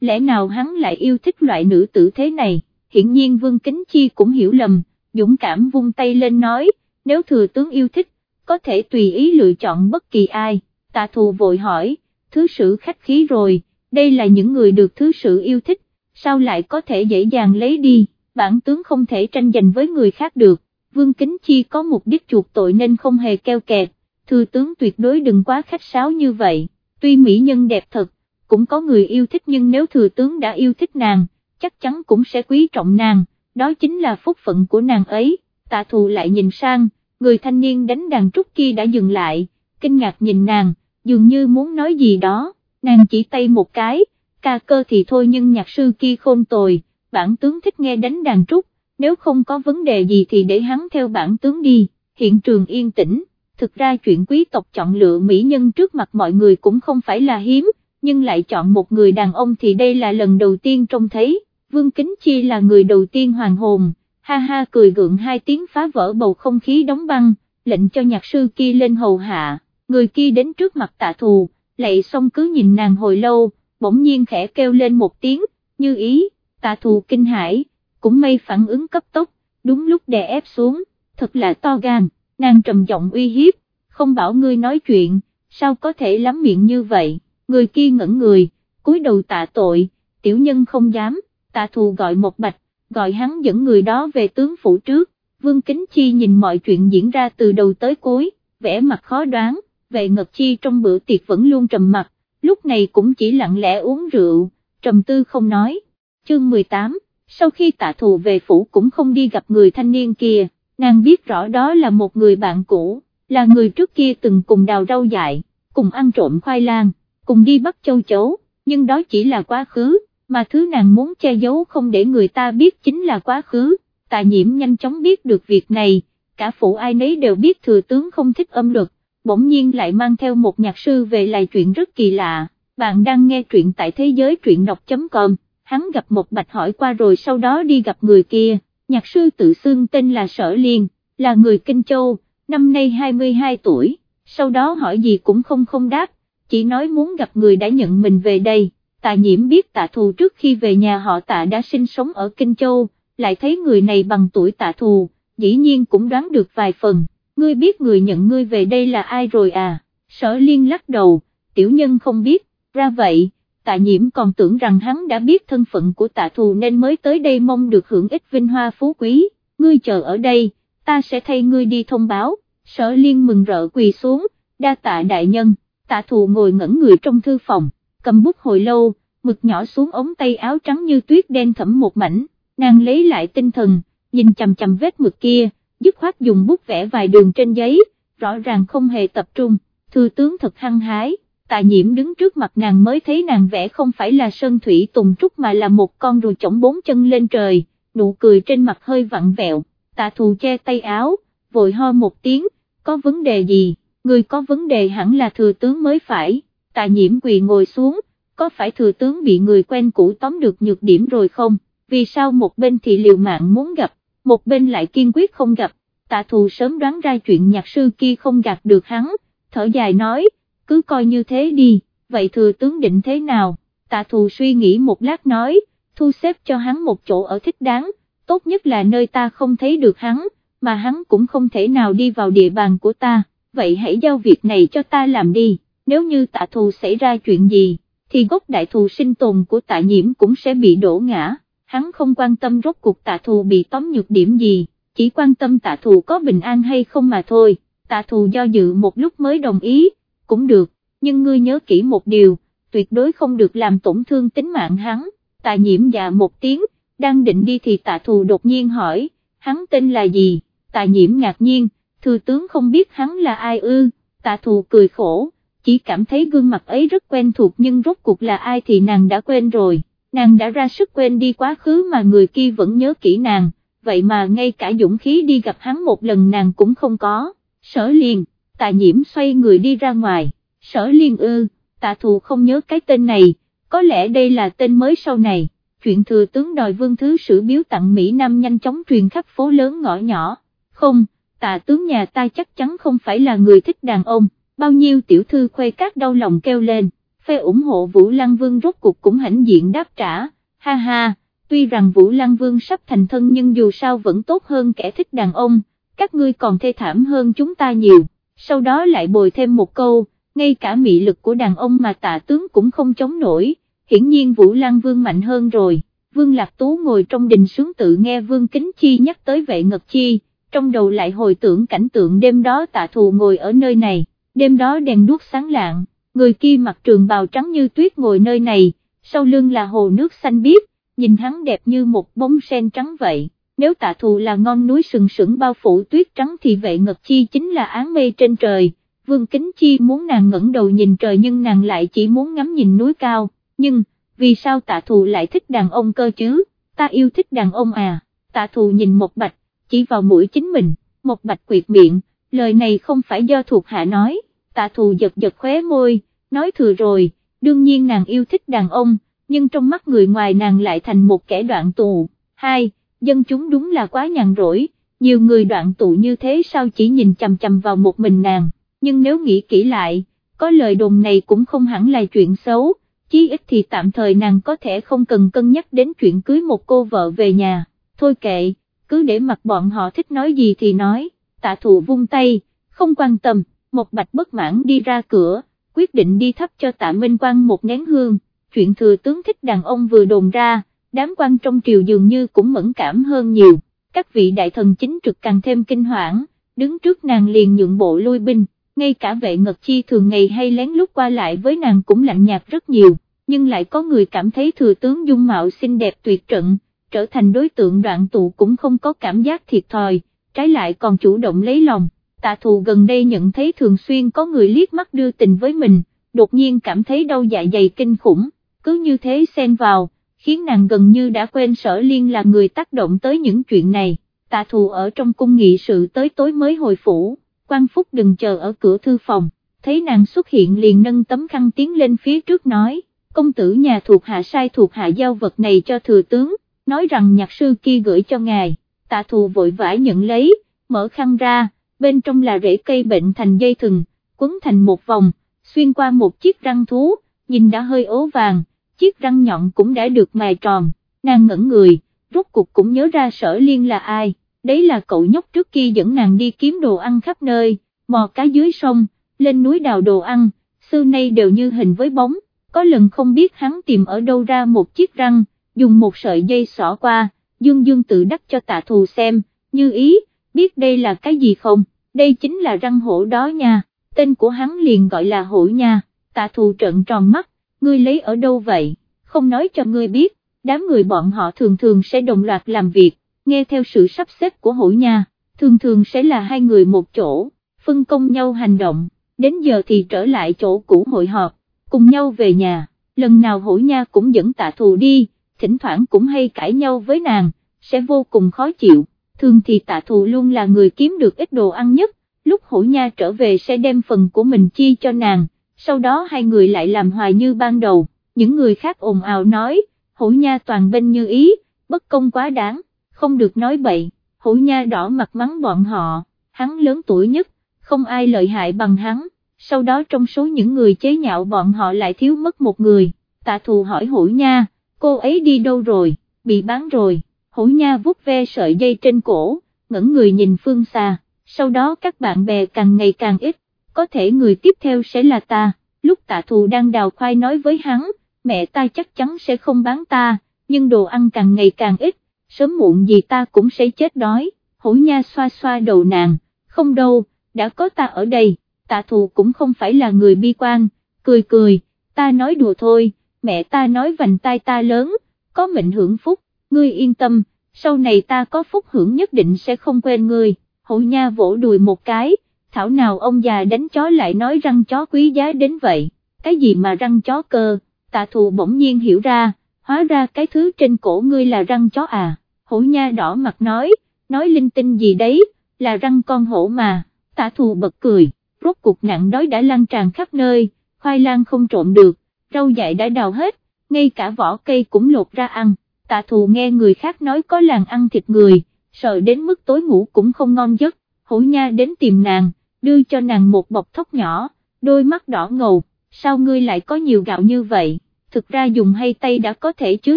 lẽ nào hắn lại yêu thích loại nữ tử thế này, hiển nhiên Vương Kính Chi cũng hiểu lầm, dũng cảm vung tay lên nói, nếu thừa tướng yêu thích, có thể tùy ý lựa chọn bất kỳ ai, tạ thù vội hỏi, thứ sử khách khí rồi, đây là những người được thứ sử yêu thích, sao lại có thể dễ dàng lấy đi, bản tướng không thể tranh giành với người khác được, Vương Kính Chi có mục đích chuộc tội nên không hề keo kẹt, thừa tướng tuyệt đối đừng quá khách sáo như vậy, tuy mỹ nhân đẹp thật, cũng có người yêu thích nhưng nếu thừa tướng đã yêu thích nàng, chắc chắn cũng sẽ quý trọng nàng, đó chính là phúc phận của nàng ấy, tạ thù lại nhìn sang, người thanh niên đánh đàn trúc kia đã dừng lại, kinh ngạc nhìn nàng, dường như muốn nói gì đó, nàng chỉ tay một cái, ca cơ thì thôi nhưng nhạc sư kia khôn tồi, bản tướng thích nghe đánh đàn trúc, nếu không có vấn đề gì thì để hắn theo bản tướng đi, hiện trường yên tĩnh, thực ra chuyện quý tộc chọn lựa mỹ nhân trước mặt mọi người cũng không phải là hiếm, nhưng lại chọn một người đàn ông thì đây là lần đầu tiên trông thấy, Vương Kính Chi là người đầu tiên hoàng hồn, ha ha cười gượng hai tiếng phá vỡ bầu không khí đóng băng, lệnh cho nhạc sư kia lên hầu hạ, người kia đến trước mặt tạ thù, lạy xong cứ nhìn nàng hồi lâu, bỗng nhiên khẽ kêu lên một tiếng, như ý, tạ thù kinh hãi, cũng may phản ứng cấp tốc, đúng lúc đè ép xuống, thật là to gan, nàng trầm giọng uy hiếp, không bảo ngươi nói chuyện, sao có thể lắm miệng như vậy, người kia ngẩn người, cúi đầu tạ tội, tiểu nhân không dám, tạ thù gọi một bạch, gọi hắn dẫn người đó về tướng phủ trước, Vương Kính Chi nhìn mọi chuyện diễn ra từ đầu tới cuối, vẻ mặt khó đoán, vệ ngật chi trong bữa tiệc vẫn luôn trầm mặt, lúc này cũng chỉ lặng lẽ uống rượu, trầm tư không nói, chương 18 sau khi tạ thù về phủ cũng không đi gặp người thanh niên kia, nàng biết rõ đó là một người bạn cũ, là người trước kia từng cùng đào rau dại, cùng ăn trộm khoai lang, cùng đi bắt châu chấu, nhưng đó chỉ là quá khứ, mà thứ nàng muốn che giấu không để người ta biết chính là quá khứ, tạ nhiễm nhanh chóng biết được việc này, cả phủ ai nấy đều biết thừa tướng không thích âm luật, bỗng nhiên lại mang theo một nhạc sư về lại chuyện rất kỳ lạ, bạn đang nghe truyện tại thế giới truyện đọc.com hắn gặp một bạch hỏi qua rồi sau đó đi gặp người kia, nhạc sư tự xưng tên là Sở Liên, là người Kinh Châu, năm nay 22 tuổi, sau đó hỏi gì cũng không không đáp, chỉ nói muốn gặp người đã nhận mình về đây, tạ nhiễm biết tạ thù trước khi về nhà họ tạ đã sinh sống ở Kinh Châu, lại thấy người này bằng tuổi tạ thù, dĩ nhiên cũng đoán được vài phần, ngươi biết người nhận ngươi về đây là ai rồi à, sở liên lắc đầu, tiểu nhân không biết, ra vậy tạ nhiễm còn tưởng rằng hắn đã biết thân phận của tạ thù nên mới tới đây mong được hưởng ít vinh hoa phú quý, ngươi chờ ở đây, ta sẽ thay ngươi đi thông báo, sở liên mừng rỡ quỳ xuống, đa tạ đại nhân, tạ thù ngồi ngẩn người trong thư phòng, cầm bút hồi lâu, mực nhỏ xuống ống tay áo trắng như tuyết đen thẫm một mảnh, nàng lấy lại tinh thần, nhìn chằm chằm vết mực kia, dứt khoát dùng bút vẽ vài đường trên giấy, rõ ràng không hề tập trung, thư tướng thật hăng hái. Tạ nhiễm đứng trước mặt nàng mới thấy nàng vẽ không phải là sơn thủy tùng trúc mà là một con rùa chổng bốn chân lên trời, nụ cười trên mặt hơi vặn vẹo, tạ thù che tay áo, vội ho một tiếng, có vấn đề gì, người có vấn đề hẳn là thừa tướng mới phải, tạ nhiễm quỳ ngồi xuống, có phải thừa tướng bị người quen cũ tóm được nhược điểm rồi không, vì sao một bên thì liều mạng muốn gặp, một bên lại kiên quyết không gặp, tạ thù sớm đoán ra chuyện nhạc sư kia không gạt được hắn, thở dài nói, cứ coi như thế đi, vậy thừa tướng định thế nào, tạ thù suy nghĩ một lát nói, thu xếp cho hắn một chỗ ở thích đáng, tốt nhất là nơi ta không thấy được hắn, mà hắn cũng không thể nào đi vào địa bàn của ta, vậy hãy giao việc này cho ta làm đi, nếu như tạ thù xảy ra chuyện gì, thì gốc đại thù sinh tồn của tạ nhiễm cũng sẽ bị đổ ngã, hắn không quan tâm rốt cuộc tạ thù bị tóm nhược điểm gì, chỉ quan tâm tạ thù có bình an hay không mà thôi, tạ thù do dự một lúc mới đồng ý, cũng được, nhưng ngươi nhớ kỹ một điều, tuyệt đối không được làm tổn thương tính mạng hắn, tạ nhiễm dạ một tiếng, đang định đi thì tạ thù đột nhiên hỏi, hắn tên là gì, tạ nhiễm ngạc nhiên, thư tướng không biết hắn là ai ư, tạ thù cười khổ, chỉ cảm thấy gương mặt ấy rất quen thuộc nhưng rốt cuộc là ai thì nàng đã quên rồi, nàng đã ra sức quên đi quá khứ mà người kia vẫn nhớ kỹ nàng, vậy mà ngay cả dũng khí đi gặp hắn một lần nàng cũng không có, sở liền tạ nhiễm xoay người đi ra ngoài, sở liên ư, tạ thù không nhớ cái tên này, có lẽ đây là tên mới sau này, chuyện thừa tướng đòi vương thứ sử biếu tặng Mỹ Nam nhanh chóng truyền khắp phố lớn ngõ nhỏ, không, tạ tướng nhà ta chắc chắn không phải là người thích đàn ông, bao nhiêu tiểu thư khuê các đau lòng kêu lên, phe ủng hộ Vũ Lăng Vương rốt cuộc cũng hãnh diện đáp trả, ha ha, tuy rằng Vũ Lăng Vương sắp thành thân nhưng dù sao vẫn tốt hơn kẻ thích đàn ông, các ngươi còn thê thảm hơn chúng ta nhiều, sau đó lại bồi thêm một câu, ngay cả mị lực của đàn ông mà tạ tướng cũng không chống nổi, hiển nhiên Vũ Lăng Vương mạnh hơn rồi. Vương Lạc Tú ngồi trong đình sướng tự nghe Vương Kính Chi nhắc tới vệ ngật chi, trong đầu lại hồi tưởng cảnh tượng đêm đó tạ thù ngồi ở nơi này, đêm đó đèn đuốc sáng lạng, người kia mặc trường bào trắng như tuyết ngồi nơi này, sau lưng là hồ nước xanh biếc, nhìn hắn đẹp như một bóng sen trắng vậy, nếu tạ thù là ngon núi sừng sững bao phủ tuyết trắng thì vệ ngật chi chính là áng mây trên trời, Vương Kính Chi muốn nàng ngẩng đầu nhìn trời nhưng nàng lại chỉ muốn ngắm nhìn núi cao, nhưng, vì sao tạ thù lại thích đàn ông cơ chứ, ta yêu thích đàn ông à, tạ thù nhìn một bạch, chỉ vào mũi chính mình, một bạch quyệt miệng, lời này không phải do thuộc hạ nói, tạ thù giật giật khóe môi, nói thừa rồi, đương nhiên nàng yêu thích đàn ông, nhưng trong mắt người ngoài nàng lại thành một kẻ đoạn tù, hai, dân chúng đúng là quá nhàn rỗi, nhiều người đoạn tụ như thế sao chỉ nhìn chằm chằm vào một mình nàng, nhưng nếu nghĩ kỹ lại, có lời đồn này cũng không hẳn là chuyện xấu, chí ít thì tạm thời nàng có thể không cần cân nhắc đến chuyện cưới một cô vợ về nhà, thôi kệ, cứ để mặc bọn họ thích nói gì thì nói, tạ thù vung tay, không quan tâm, một bạch bất mãn đi ra cửa, quyết định đi thắp cho tạ Minh Quang một nén hương, chuyện thừa tướng thích đàn ông vừa đồn ra, đám quan trong triều dường như cũng mẫn cảm hơn nhiều, các vị đại thần chính trực càng thêm kinh hoảng, đứng trước nàng liền nhượng bộ lui binh, ngay cả vệ ngật chi thường ngày hay lén lút qua lại với nàng cũng lạnh nhạt rất nhiều, nhưng lại có người cảm thấy thừa tướng dung mạo xinh đẹp tuyệt trận, trở thành đối tượng đoạn tụ cũng không có cảm giác thiệt thòi, trái lại còn chủ động lấy lòng, tạ thù gần đây nhận thấy thường xuyên có người liếc mắt đưa tình với mình, đột nhiên cảm thấy đau dạ dày kinh khủng, cứ như thế xen vào, khiến nàng gần như đã quên sở liên là người tác động tới những chuyện này, tạ thù ở trong cung nghị sự tới tối mới hồi phủ, quan phúc đừng chờ ở cửa thư phòng, thấy nàng xuất hiện liền nâng tấm khăn tiến lên phía trước nói, công tử nhà thuộc hạ sai thuộc hạ giao vật này cho thừa tướng, nói rằng nhạc sư kia gửi cho ngài, tạ thù vội vã nhận lấy, mở khăn ra, bên trong là rễ cây bệnh thành dây thừng, quấn thành một vòng, xuyên qua một chiếc răng thú, nhìn đã hơi ố vàng, chiếc răng nhọn cũng đã được mài tròn, nàng ngẩn người, rốt cục cũng nhớ ra sở liên là ai, đấy là cậu nhóc trước kia dẫn nàng đi kiếm đồ ăn khắp nơi, mò cá dưới sông, lên núi đào đồ ăn, xưa nay đều như hình với bóng, có lần không biết hắn tìm ở đâu ra một chiếc răng, dùng một sợi dây xỏ qua, dương dương tự đắc cho tạ thù xem, như ý, biết đây là cái gì không, đây chính là răng hổ đó nha, tên của hắn liền gọi là hổ nha, tạ thù trợn tròn mắt, ngươi lấy ở đâu vậy, không nói cho ngươi biết, đám người bọn họ thường thường sẽ đồng loạt làm việc, nghe theo sự sắp xếp của hổ nha, thường thường sẽ là hai người một chỗ, phân công nhau hành động, đến giờ thì trở lại chỗ cũ hội họp, cùng nhau về nhà, lần nào hổ nha cũng dẫn tạ thù đi, thỉnh thoảng cũng hay cãi nhau với nàng, sẽ vô cùng khó chịu, thường thì tạ thù luôn là người kiếm được ít đồ ăn nhất, lúc hổ nha trở về sẽ đem phần của mình chi cho nàng, sau đó hai người lại làm hòa như ban đầu, những người khác ồn ào nói, hổ nha toàn bên như ý, bất công quá đáng, không được nói bậy, hổ nha đỏ mặt mắng bọn họ, hắn lớn tuổi nhất, không ai lợi hại bằng hắn, sau đó trong số những người chế nhạo bọn họ lại thiếu mất một người, tạ thù hỏi hổ nha, cô ấy đi đâu rồi, bị bán rồi, hổ nha vút ve sợi dây trên cổ, ngẩn người nhìn phương xa, sau đó các bạn bè càng ngày càng ít, có thể người tiếp theo sẽ là ta, lúc tạ thù đang đào khoai nói với hắn, mẹ ta chắc chắn sẽ không bán ta, nhưng đồ ăn càng ngày càng ít, sớm muộn gì ta cũng sẽ chết đói, hổ nha xoa xoa đầu nàng, không đâu, đã có ta ở đây, tạ thù cũng không phải là người bi quan, cười cười, ta nói đùa thôi, mẹ ta nói vành tai ta lớn, có mệnh hưởng phúc, ngươi yên tâm, sau này ta có phúc hưởng nhất định sẽ không quên ngươi, hổ nha vỗ đùi một cái, thảo nào ông già đánh chó lại nói răng chó quý giá đến vậy, cái gì mà răng chó cơ, tạ thù bỗng nhiên hiểu ra, hóa ra cái thứ trên cổ ngươi là răng chó à, hổ nha đỏ mặt nói, nói linh tinh gì đấy, là răng con hổ mà, tạ thù bật cười, rốt cuộc nặng đói đã lan tràn khắp nơi, khoai lang không trộn được, rau dại đã đào hết, ngay cả vỏ cây cũng lột ra ăn, tạ thù nghe người khác nói có làng ăn thịt người, sợ đến mức tối ngủ cũng không ngon giấc hổ nha đến tìm nàng, đưa cho nàng một bọc thóc nhỏ, đôi mắt đỏ ngầu, sao ngươi lại có nhiều gạo như vậy, thực ra dùng hay tay đã có thể chứa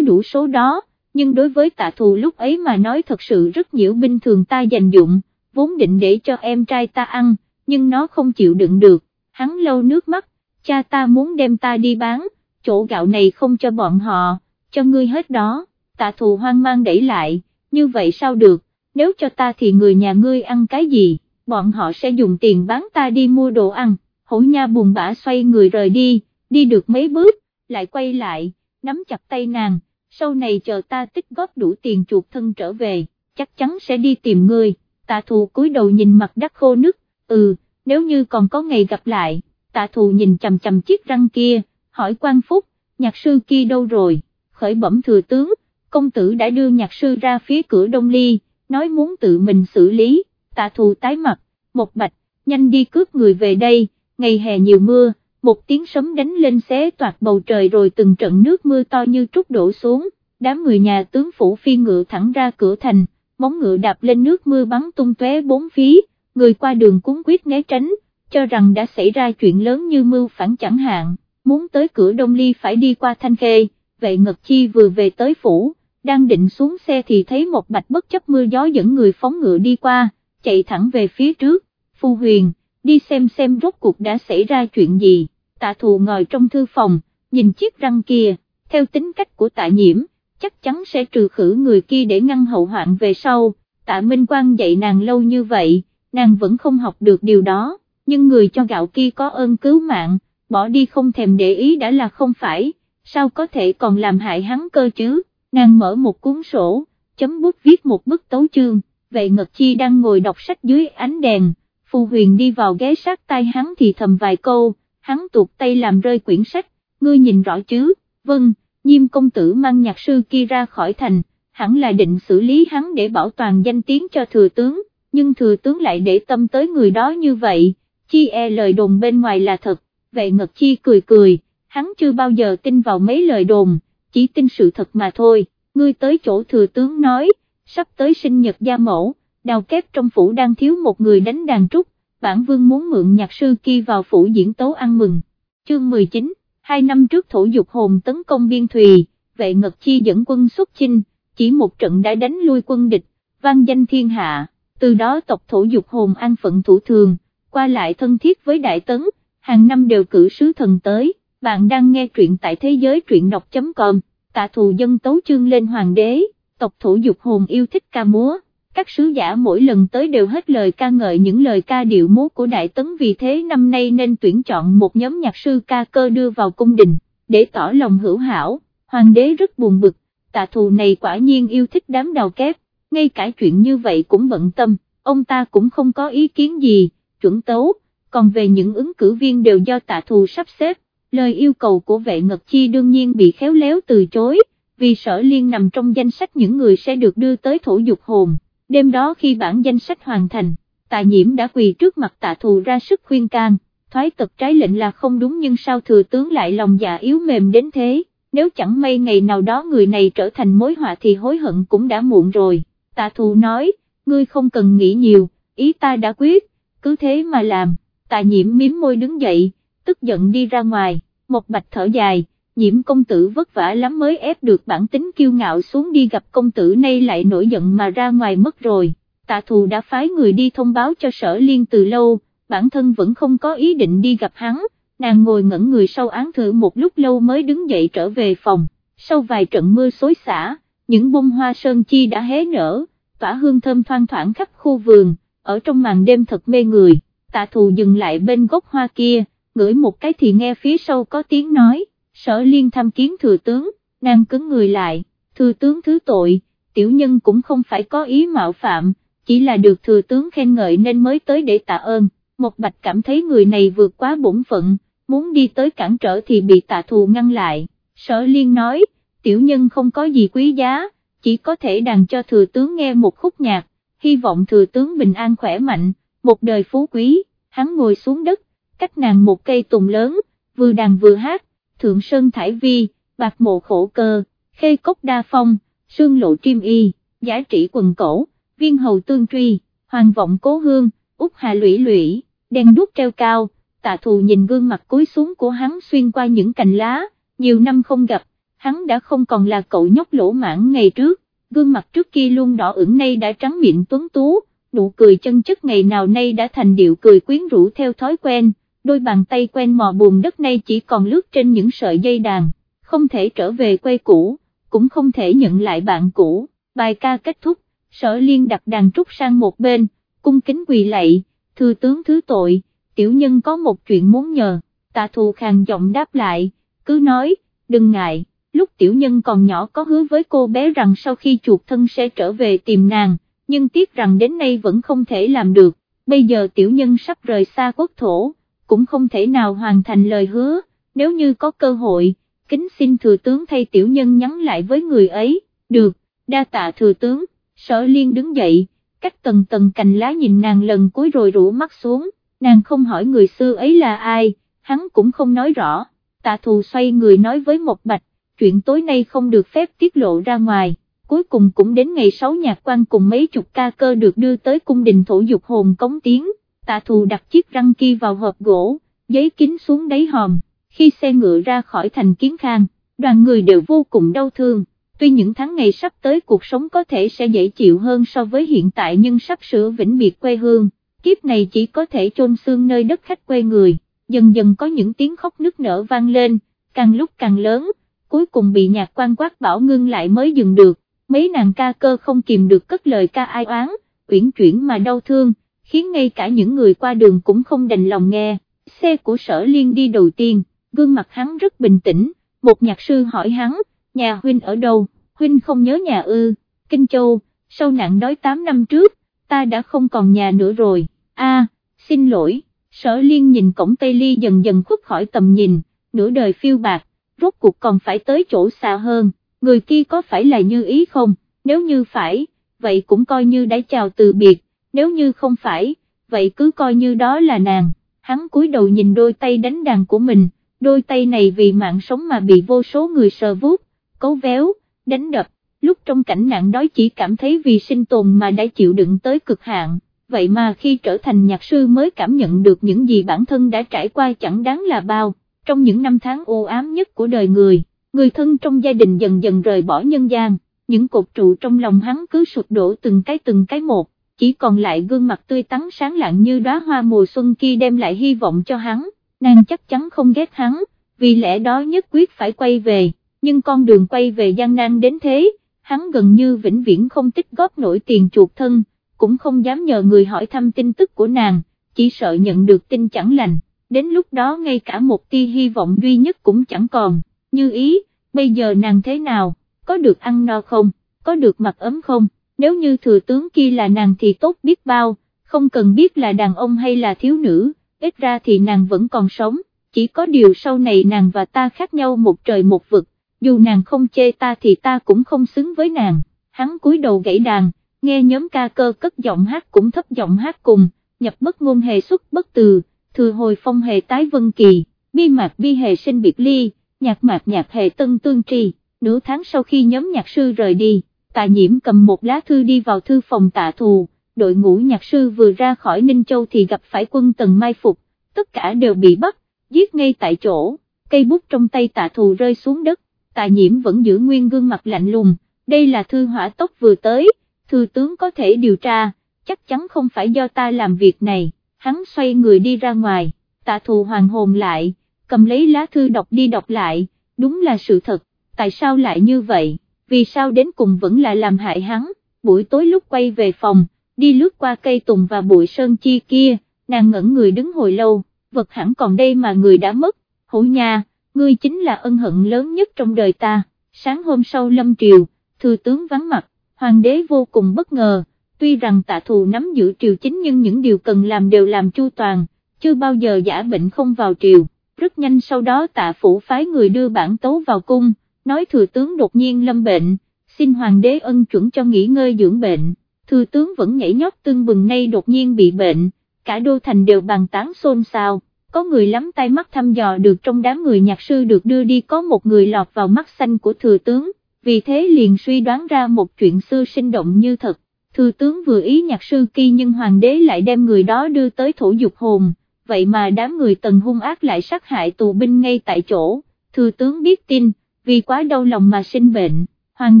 đủ số đó, nhưng đối với tạ thù lúc ấy mà nói thật sự rất nhiễu bình thường ta dành dụng, vốn định để cho em trai ta ăn, nhưng nó không chịu đựng được, hắn lâu nước mắt, cha ta muốn đem ta đi bán, chỗ gạo này không cho bọn họ, cho ngươi hết đó, tạ thù hoang mang đẩy lại, như vậy sao được, nếu cho ta thì người nhà ngươi ăn cái gì, bọn họ sẽ dùng tiền bán ta đi mua đồ ăn, hổ nha buồn bã xoay người rời đi, đi được mấy bước, lại quay lại, nắm chặt tay nàng, sau này chờ ta tích góp đủ tiền chuột thân trở về, chắc chắn sẽ đi tìm ngươi, tạ thù cúi đầu nhìn mặt đất khô nứt, ừ, nếu như còn có ngày gặp lại, tạ thù nhìn chầm chầm chiếc răng kia, hỏi quan phúc, nhạc sư kia đâu rồi, khởi bẩm thừa tướng, công tử đã đưa nhạc sư ra phía cửa đông ly, nói muốn tự mình xử lý, tạ thù tái mặt, một bạch, nhanh đi cướp người về đây, ngày hè nhiều mưa, một tiếng sấm đánh lên xé toạt bầu trời rồi từng trận nước mưa to như trút đổ xuống, đám người nhà tướng phủ phi ngựa thẳng ra cửa thành, móng ngựa đạp lên nước mưa bắn tung tóe bốn phía, người qua đường cuốn quyết né tránh, cho rằng đã xảy ra chuyện lớn như mưu phản chẳng hạn, muốn tới cửa Đông Ly phải đi qua Thanh Khê, vệ Ngật Chi vừa về tới phủ, đang định xuống xe thì thấy một bạch bất chấp mưa gió dẫn người phóng ngựa đi qua, chạy thẳng về phía trước, Phu Huyền, đi xem xem rốt cuộc đã xảy ra chuyện gì, tạ thù ngồi trong thư phòng, nhìn chiếc răng kia, theo tính cách của tạ nhiễm, chắc chắn sẽ trừ khử người kia để ngăn hậu hoạn về sau, tạ Minh Quang dạy nàng lâu như vậy, nàng vẫn không học được điều đó, nhưng người cho gạo kia có ơn cứu mạng, bỏ đi không thèm để ý đã là không phải, sao có thể còn làm hại hắn cơ chứ, nàng mở một cuốn sổ, chấm bút viết một bức tấu chương, vệ ngật chi đang ngồi đọc sách dưới ánh đèn, phù huyền đi vào ghé sát tay hắn thì thầm vài câu, hắn tuột tay làm rơi quyển sách, ngươi nhìn rõ chứ, vâng, nhiêm công tử mang nhạc sư kia ra khỏi thành, hẳn là định xử lý hắn để bảo toàn danh tiếng cho thừa tướng, nhưng thừa tướng lại để tâm tới người đó như vậy, chi e lời đồn bên ngoài là thật, vệ ngật chi cười cười, hắn chưa bao giờ tin vào mấy lời đồn, chỉ tin sự thật mà thôi, ngươi tới chỗ thừa tướng nói, sắp tới sinh nhật gia mẫu, đào kép trong phủ đang thiếu một người đánh đàn trúc, bản vương muốn mượn nhạc sư kia vào phủ diễn tấu ăn mừng. Chương 19, hai năm trước thổ dục hồn tấn công biên thùy, vệ ngật chi dẫn quân xuất chinh, chỉ một trận đã đánh lui quân địch, vang danh thiên hạ, từ đó tộc thổ dục hồn an phận thủ thường, qua lại thân thiết với đại tấn, hàng năm đều cử sứ thần tới, bạn đang nghe truyện tại thế giới truyện đọc.com, tạ thù dân tấu chương lên hoàng đế, tộc thủ dục hồn yêu thích ca múa. Các sứ giả mỗi lần tới đều hết lời ca ngợi những lời ca điệu múa của Đại Tấn vì thế năm nay nên tuyển chọn một nhóm nhạc sư ca cơ đưa vào cung đình, để tỏ lòng hữu hảo, hoàng đế rất buồn bực, tạ thù này quả nhiên yêu thích đám đào kép, ngay cả chuyện như vậy cũng bận tâm, ông ta cũng không có ý kiến gì, chuẩn tấu, còn về những ứng cử viên đều do tạ thù sắp xếp, lời yêu cầu của vệ ngật chi đương nhiên bị khéo léo từ chối, vì sở liên nằm trong danh sách những người sẽ được đưa tới thổ dục hồn. Đêm đó khi bản danh sách hoàn thành, tạ nhiễm đã quỳ trước mặt tạ thù ra sức khuyên can, thoái tật trái lệnh là không đúng nhưng sao thừa tướng lại lòng dạ yếu mềm đến thế, nếu chẳng may ngày nào đó người này trở thành mối họa thì hối hận cũng đã muộn rồi, tạ thù nói, ngươi không cần nghĩ nhiều, ý ta đã quyết, cứ thế mà làm, tạ nhiễm miếm môi đứng dậy, tức giận đi ra ngoài, một bạch thở dài nhiễm công tử vất vả lắm mới ép được bản tính kiêu ngạo xuống đi gặp công tử nay lại nổi giận mà ra ngoài mất rồi, tạ thù đã phái người đi thông báo cho sở liên từ lâu, bản thân vẫn không có ý định đi gặp hắn, nàng ngồi ngẩn người sau án thử một lúc lâu mới đứng dậy trở về phòng, sau vài trận mưa xối xả, những bông hoa sơn chi đã hé nở, tỏa hương thơm thoang thoảng khắp khu vườn, ở trong màn đêm thật mê người, tạ thù dừng lại bên gốc hoa kia, ngửi một cái thì nghe phía sau có tiếng nói sở liên tham kiến thừa tướng, nàng cứng người lại, thừa tướng thứ tội, tiểu nhân cũng không phải có ý mạo phạm, chỉ là được thừa tướng khen ngợi nên mới tới để tạ ơn, một bạch cảm thấy người này vượt quá bổn phận, muốn đi tới cản trở thì bị tạ thù ngăn lại, sở liên nói, tiểu nhân không có gì quý giá, chỉ có thể đàn cho thừa tướng nghe một khúc nhạc, hy vọng thừa tướng bình an khỏe mạnh, một đời phú quý, hắn ngồi xuống đất, cách nàng một cây tùng lớn, vừa đàn vừa hát, thượng sơn thải vi, bạc mộ khổ cơ, khê cốc đa phong, sương lộ triêm y, giá trị quần cổ, viên hầu tương truy, hoàng vọng cố hương, út hà lũy lũy, đèn đuốc treo cao, tạ thù nhìn gương mặt cúi xuống của hắn xuyên qua những cành lá, nhiều năm không gặp, hắn đã không còn là cậu nhóc lỗ mãn ngày trước, gương mặt trước kia luôn đỏ ửng nay đã trắng miệng tuấn tú, nụ cười chân chất ngày nào nay đã thành điệu cười quyến rũ theo thói quen, đôi bàn tay quen mò buồn đất nay chỉ còn lướt trên những sợi dây đàn, không thể trở về quê cũ, cũng không thể nhận lại bạn cũ, bài ca kết thúc, sở liên đặt đàn trúc sang một bên, cung kính quỳ lạy, thư tướng thứ tội, tiểu nhân có một chuyện muốn nhờ, tạ thù khàn giọng đáp lại, cứ nói, đừng ngại, lúc tiểu nhân còn nhỏ có hứa với cô bé rằng sau khi chuột thân sẽ trở về tìm nàng, nhưng tiếc rằng đến nay vẫn không thể làm được, bây giờ tiểu nhân sắp rời xa quốc thổ, cũng không thể nào hoàn thành lời hứa, nếu như có cơ hội, kính xin thừa tướng thay tiểu nhân nhắn lại với người ấy, được, đa tạ thừa tướng, sở liên đứng dậy, cách tầng tầng cành lá nhìn nàng lần cuối rồi rủ mắt xuống, nàng không hỏi người xưa ấy là ai, hắn cũng không nói rõ, tạ thù xoay người nói với một bạch, chuyện tối nay không được phép tiết lộ ra ngoài, cuối cùng cũng đến ngày 6 nhạc quan cùng mấy chục ca cơ được đưa tới cung đình thổ dục hồn cống tiếng, tạ thù đặt chiếc răng kia vào hộp gỗ, giấy kín xuống đáy hòm, khi xe ngựa ra khỏi thành kiến khang, đoàn người đều vô cùng đau thương. Tuy những tháng ngày sắp tới cuộc sống có thể sẽ dễ chịu hơn so với hiện tại nhưng sắp sửa vĩnh biệt quê hương, kiếp này chỉ có thể chôn xương nơi đất khách quê người, dần dần có những tiếng khóc nức nở vang lên, càng lúc càng lớn, cuối cùng bị nhạc quan quát bảo ngưng lại mới dừng được, mấy nàng ca cơ không kìm được cất lời ca ai oán, uyển chuyển mà đau thương, khiến ngay cả những người qua đường cũng không đành lòng nghe, xe của sở liên đi đầu tiên, gương mặt hắn rất bình tĩnh, một nhạc sư hỏi hắn, nhà huynh ở đâu, huynh không nhớ nhà ư, Kinh Châu, sau nạn đói 8 năm trước, ta đã không còn nhà nữa rồi, a, xin lỗi, sở liên nhìn cổng Tây Ly dần dần khuất khỏi tầm nhìn, nửa đời phiêu bạc, rốt cuộc còn phải tới chỗ xa hơn, người kia có phải là như ý không, nếu như phải, vậy cũng coi như đã chào từ biệt, nếu như không phải, vậy cứ coi như đó là nàng, hắn cúi đầu nhìn đôi tay đánh đàn của mình, đôi tay này vì mạng sống mà bị vô số người sờ vuốt, cấu véo, đánh đập, lúc trong cảnh nạn đói chỉ cảm thấy vì sinh tồn mà đã chịu đựng tới cực hạn, vậy mà khi trở thành nhạc sư mới cảm nhận được những gì bản thân đã trải qua chẳng đáng là bao, trong những năm tháng u ám nhất của đời người, người thân trong gia đình dần dần rời bỏ nhân gian, những cột trụ trong lòng hắn cứ sụp đổ từng cái từng cái một, chỉ còn lại gương mặt tươi tắn sáng lạng như đóa hoa mùa xuân kia đem lại hy vọng cho hắn, nàng chắc chắn không ghét hắn, vì lẽ đó nhất quyết phải quay về, nhưng con đường quay về gian nan đến thế, hắn gần như vĩnh viễn không tích góp nổi tiền chuột thân, cũng không dám nhờ người hỏi thăm tin tức của nàng, chỉ sợ nhận được tin chẳng lành, đến lúc đó ngay cả một tia hy vọng duy nhất cũng chẳng còn, như ý, bây giờ nàng thế nào, có được ăn no không, có được mặc ấm không? Nếu như thừa tướng kia là nàng thì tốt biết bao, không cần biết là đàn ông hay là thiếu nữ, ít ra thì nàng vẫn còn sống, chỉ có điều sau này nàng và ta khác nhau một trời một vực, dù nàng không chê ta thì ta cũng không xứng với nàng, hắn cúi đầu gãy đàn, nghe nhóm ca cơ cất giọng hát cũng thấp giọng hát cùng, nhập bất ngôn hề xuất bất từ, thừa hồi phong hề tái vân kỳ, bi mạc bi hề sinh biệt ly, nhạc mạc nhạc hề tân tương tri, nửa tháng sau khi nhóm nhạc sư rời đi tạ nhiễm cầm một lá thư đi vào thư phòng tạ thù, đội ngũ nhạc sư vừa ra khỏi Ninh Châu thì gặp phải quân tần mai phục, tất cả đều bị bắt, giết ngay tại chỗ, cây bút trong tay tạ thù rơi xuống đất, tạ nhiễm vẫn giữ nguyên gương mặt lạnh lùng, đây là thư hỏa tốc vừa tới, thư tướng có thể điều tra, chắc chắn không phải do ta làm việc này, hắn xoay người đi ra ngoài, tạ thù hoàng hồn lại, cầm lấy lá thư đọc đi đọc lại, đúng là sự thật, tại sao lại như vậy? Vì sao đến cùng vẫn là làm hại hắn, buổi tối lúc quay về phòng, đi lướt qua cây tùng và bụi sơn chi kia, nàng ngẩn người đứng hồi lâu, vật hẳn còn đây mà người đã mất, hổ nhà ngươi chính là ân hận lớn nhất trong đời ta, sáng hôm sau lâm triều, thư tướng vắng mặt, hoàng đế vô cùng bất ngờ, tuy rằng tạ thù nắm giữ triều chính nhưng những điều cần làm đều làm chu toàn, chưa bao giờ giả bệnh không vào triều, rất nhanh sau đó tạ phủ phái người đưa bản tấu vào cung, nói thừa tướng đột nhiên lâm bệnh, xin hoàng đế ân chuẩn cho nghỉ ngơi dưỡng bệnh, thừa tướng vẫn nhảy nhót tương bừng nay đột nhiên bị bệnh, cả đô thành đều bàn tán xôn xao, có người lắm tay mắt thăm dò được trong đám người nhạc sư được đưa đi có một người lọt vào mắt xanh của thừa tướng, vì thế liền suy đoán ra một chuyện xưa sinh động như thật, thừa tướng vừa ý nhạc sư kỳ nhưng hoàng đế lại đem người đó đưa tới thổ dục hồn, vậy mà đám người tần hung ác lại sát hại tù binh ngay tại chỗ, thừa tướng biết tin, vì quá đau lòng mà sinh bệnh. Hoàng